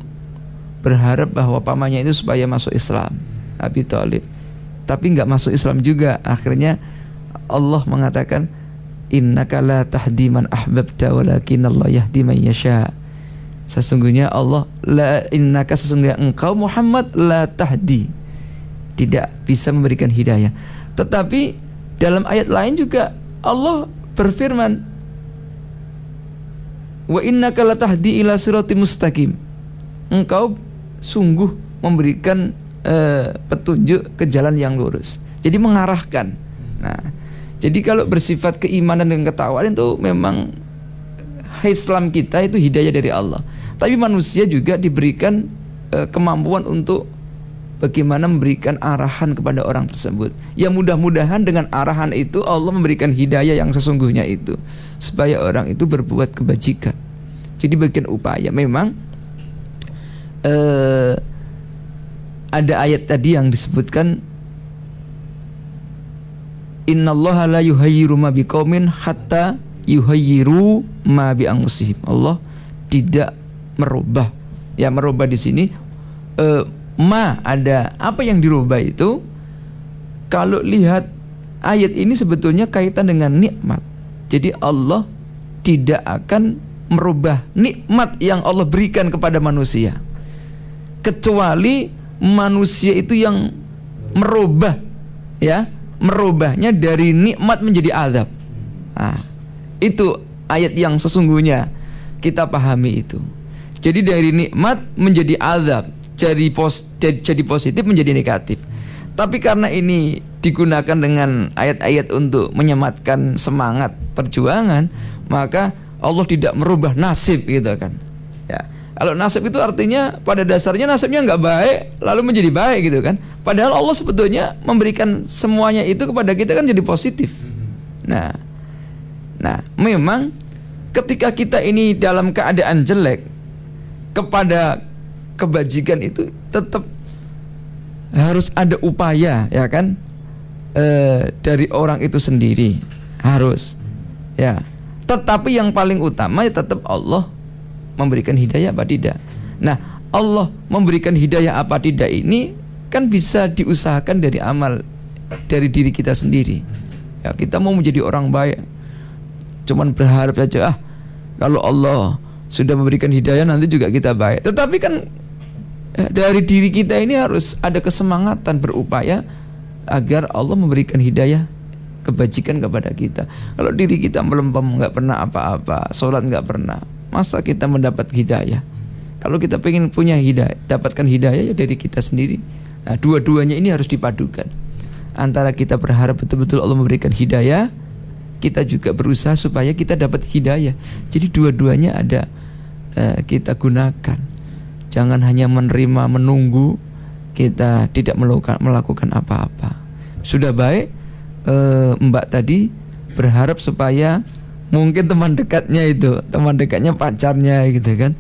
Speaker 2: berharap bahwa pamannya itu supaya masuk Islam. Nabi Thalib tapi nggak masuk Islam juga. Akhirnya Allah mengatakan innaka la tahdi man ahbabta walakin Allah yahdi man yasha. Sesungguhnya Allah la innaka sesungguhnya engkau Muhammad la tahdi. Tidak bisa memberikan hidayah. Tetapi dalam ayat lain juga Allah berfirman Wa innaka latahdi ila mustaqim. Engkau sungguh memberikan uh, petunjuk ke jalan yang lurus. Jadi mengarahkan. Nah, jadi kalau bersifat keimanan dan ketakwaan itu memang Islam kita itu hidayah dari Allah. Tapi manusia juga diberikan uh, kemampuan untuk bagaimana memberikan arahan kepada orang tersebut. Ya mudah-mudahan dengan arahan itu Allah memberikan hidayah yang sesungguhnya itu supaya orang itu berbuat kebajikan. Jadi bagian upaya memang uh, ada ayat tadi yang disebutkan Innallaha la yuhayyiru ma biqaumin hatta yuhayyiru ma bi Allah tidak merubah. Ya merubah di sini uh, ma ada apa yang dirubah itu kalau lihat ayat ini sebetulnya kaitan dengan nikmat. Jadi Allah tidak akan merubah nikmat yang Allah berikan kepada manusia. Kecuali manusia itu yang merubah ya, merubahnya dari nikmat menjadi azab. Nah, itu ayat yang sesungguhnya kita pahami itu. Jadi dari nikmat menjadi azab jadi pos jadi, positif menjadi negatif. Tapi karena ini digunakan dengan ayat-ayat untuk menyematkan semangat perjuangan, maka Allah tidak merubah nasib gitu kan. Ya. Kalau nasib itu artinya pada dasarnya nasibnya nggak baik lalu menjadi baik gitu kan. Padahal Allah sebetulnya memberikan semuanya itu kepada kita kan jadi positif. Nah, nah memang ketika kita ini dalam keadaan jelek kepada kebajikan itu tetap harus ada upaya ya kan? E, dari orang itu sendiri harus ya. Tetapi yang paling utama ya tetap Allah memberikan hidayah apa tidak. Nah Allah memberikan hidayah apa tidak ini kan bisa diusahakan dari amal dari diri kita sendiri. Ya kita mau menjadi orang baik cuman berharap saja ah kalau Allah sudah memberikan hidayah nanti juga kita baik. Tetapi kan dari diri kita ini harus ada kesemangatan berupaya agar Allah memberikan hidayah kebajikan kepada kita kalau diri kita melempem nggak pernah apa-apa sholat nggak pernah masa kita mendapat hidayah kalau kita pengen punya hidayah dapatkan hidayah ya dari kita sendiri nah dua-duanya ini harus dipadukan antara kita berharap betul-betul Allah memberikan hidayah kita juga berusaha supaya kita dapat hidayah. Jadi dua-duanya ada uh, kita gunakan. Jangan hanya menerima menunggu kita tidak melakukan melakukan apa-apa. Sudah baik uh, Mbak tadi berharap supaya mungkin teman dekatnya itu, teman dekatnya pacarnya gitu kan.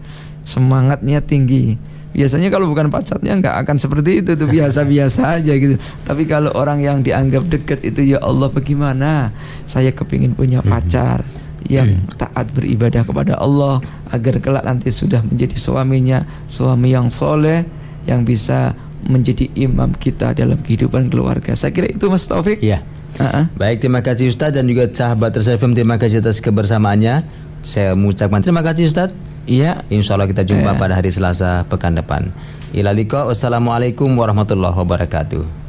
Speaker 2: Semangatnya tinggi biasanya kalau bukan pacarnya nggak akan seperti itu tuh biasa-biasa aja gitu tapi kalau orang yang dianggap dekat itu ya Allah bagaimana saya kepingin punya hmm. pacar yang hmm. taat beribadah kepada Allah agar kelak nanti sudah menjadi suaminya suami yang soleh yang bisa menjadi imam kita dalam kehidupan keluarga saya kira itu Mas Taufik
Speaker 1: ya uh-uh. baik terima kasih Ustadz dan juga sahabat Tersefem terima kasih atas kebersamaannya saya mengucapkan terima kasih Ustadz
Speaker 2: Iya.
Speaker 1: Insya Allah kita jumpa eh. pada hari Selasa pekan depan. Ilaliko, wassalamualaikum warahmatullahi wabarakatuh.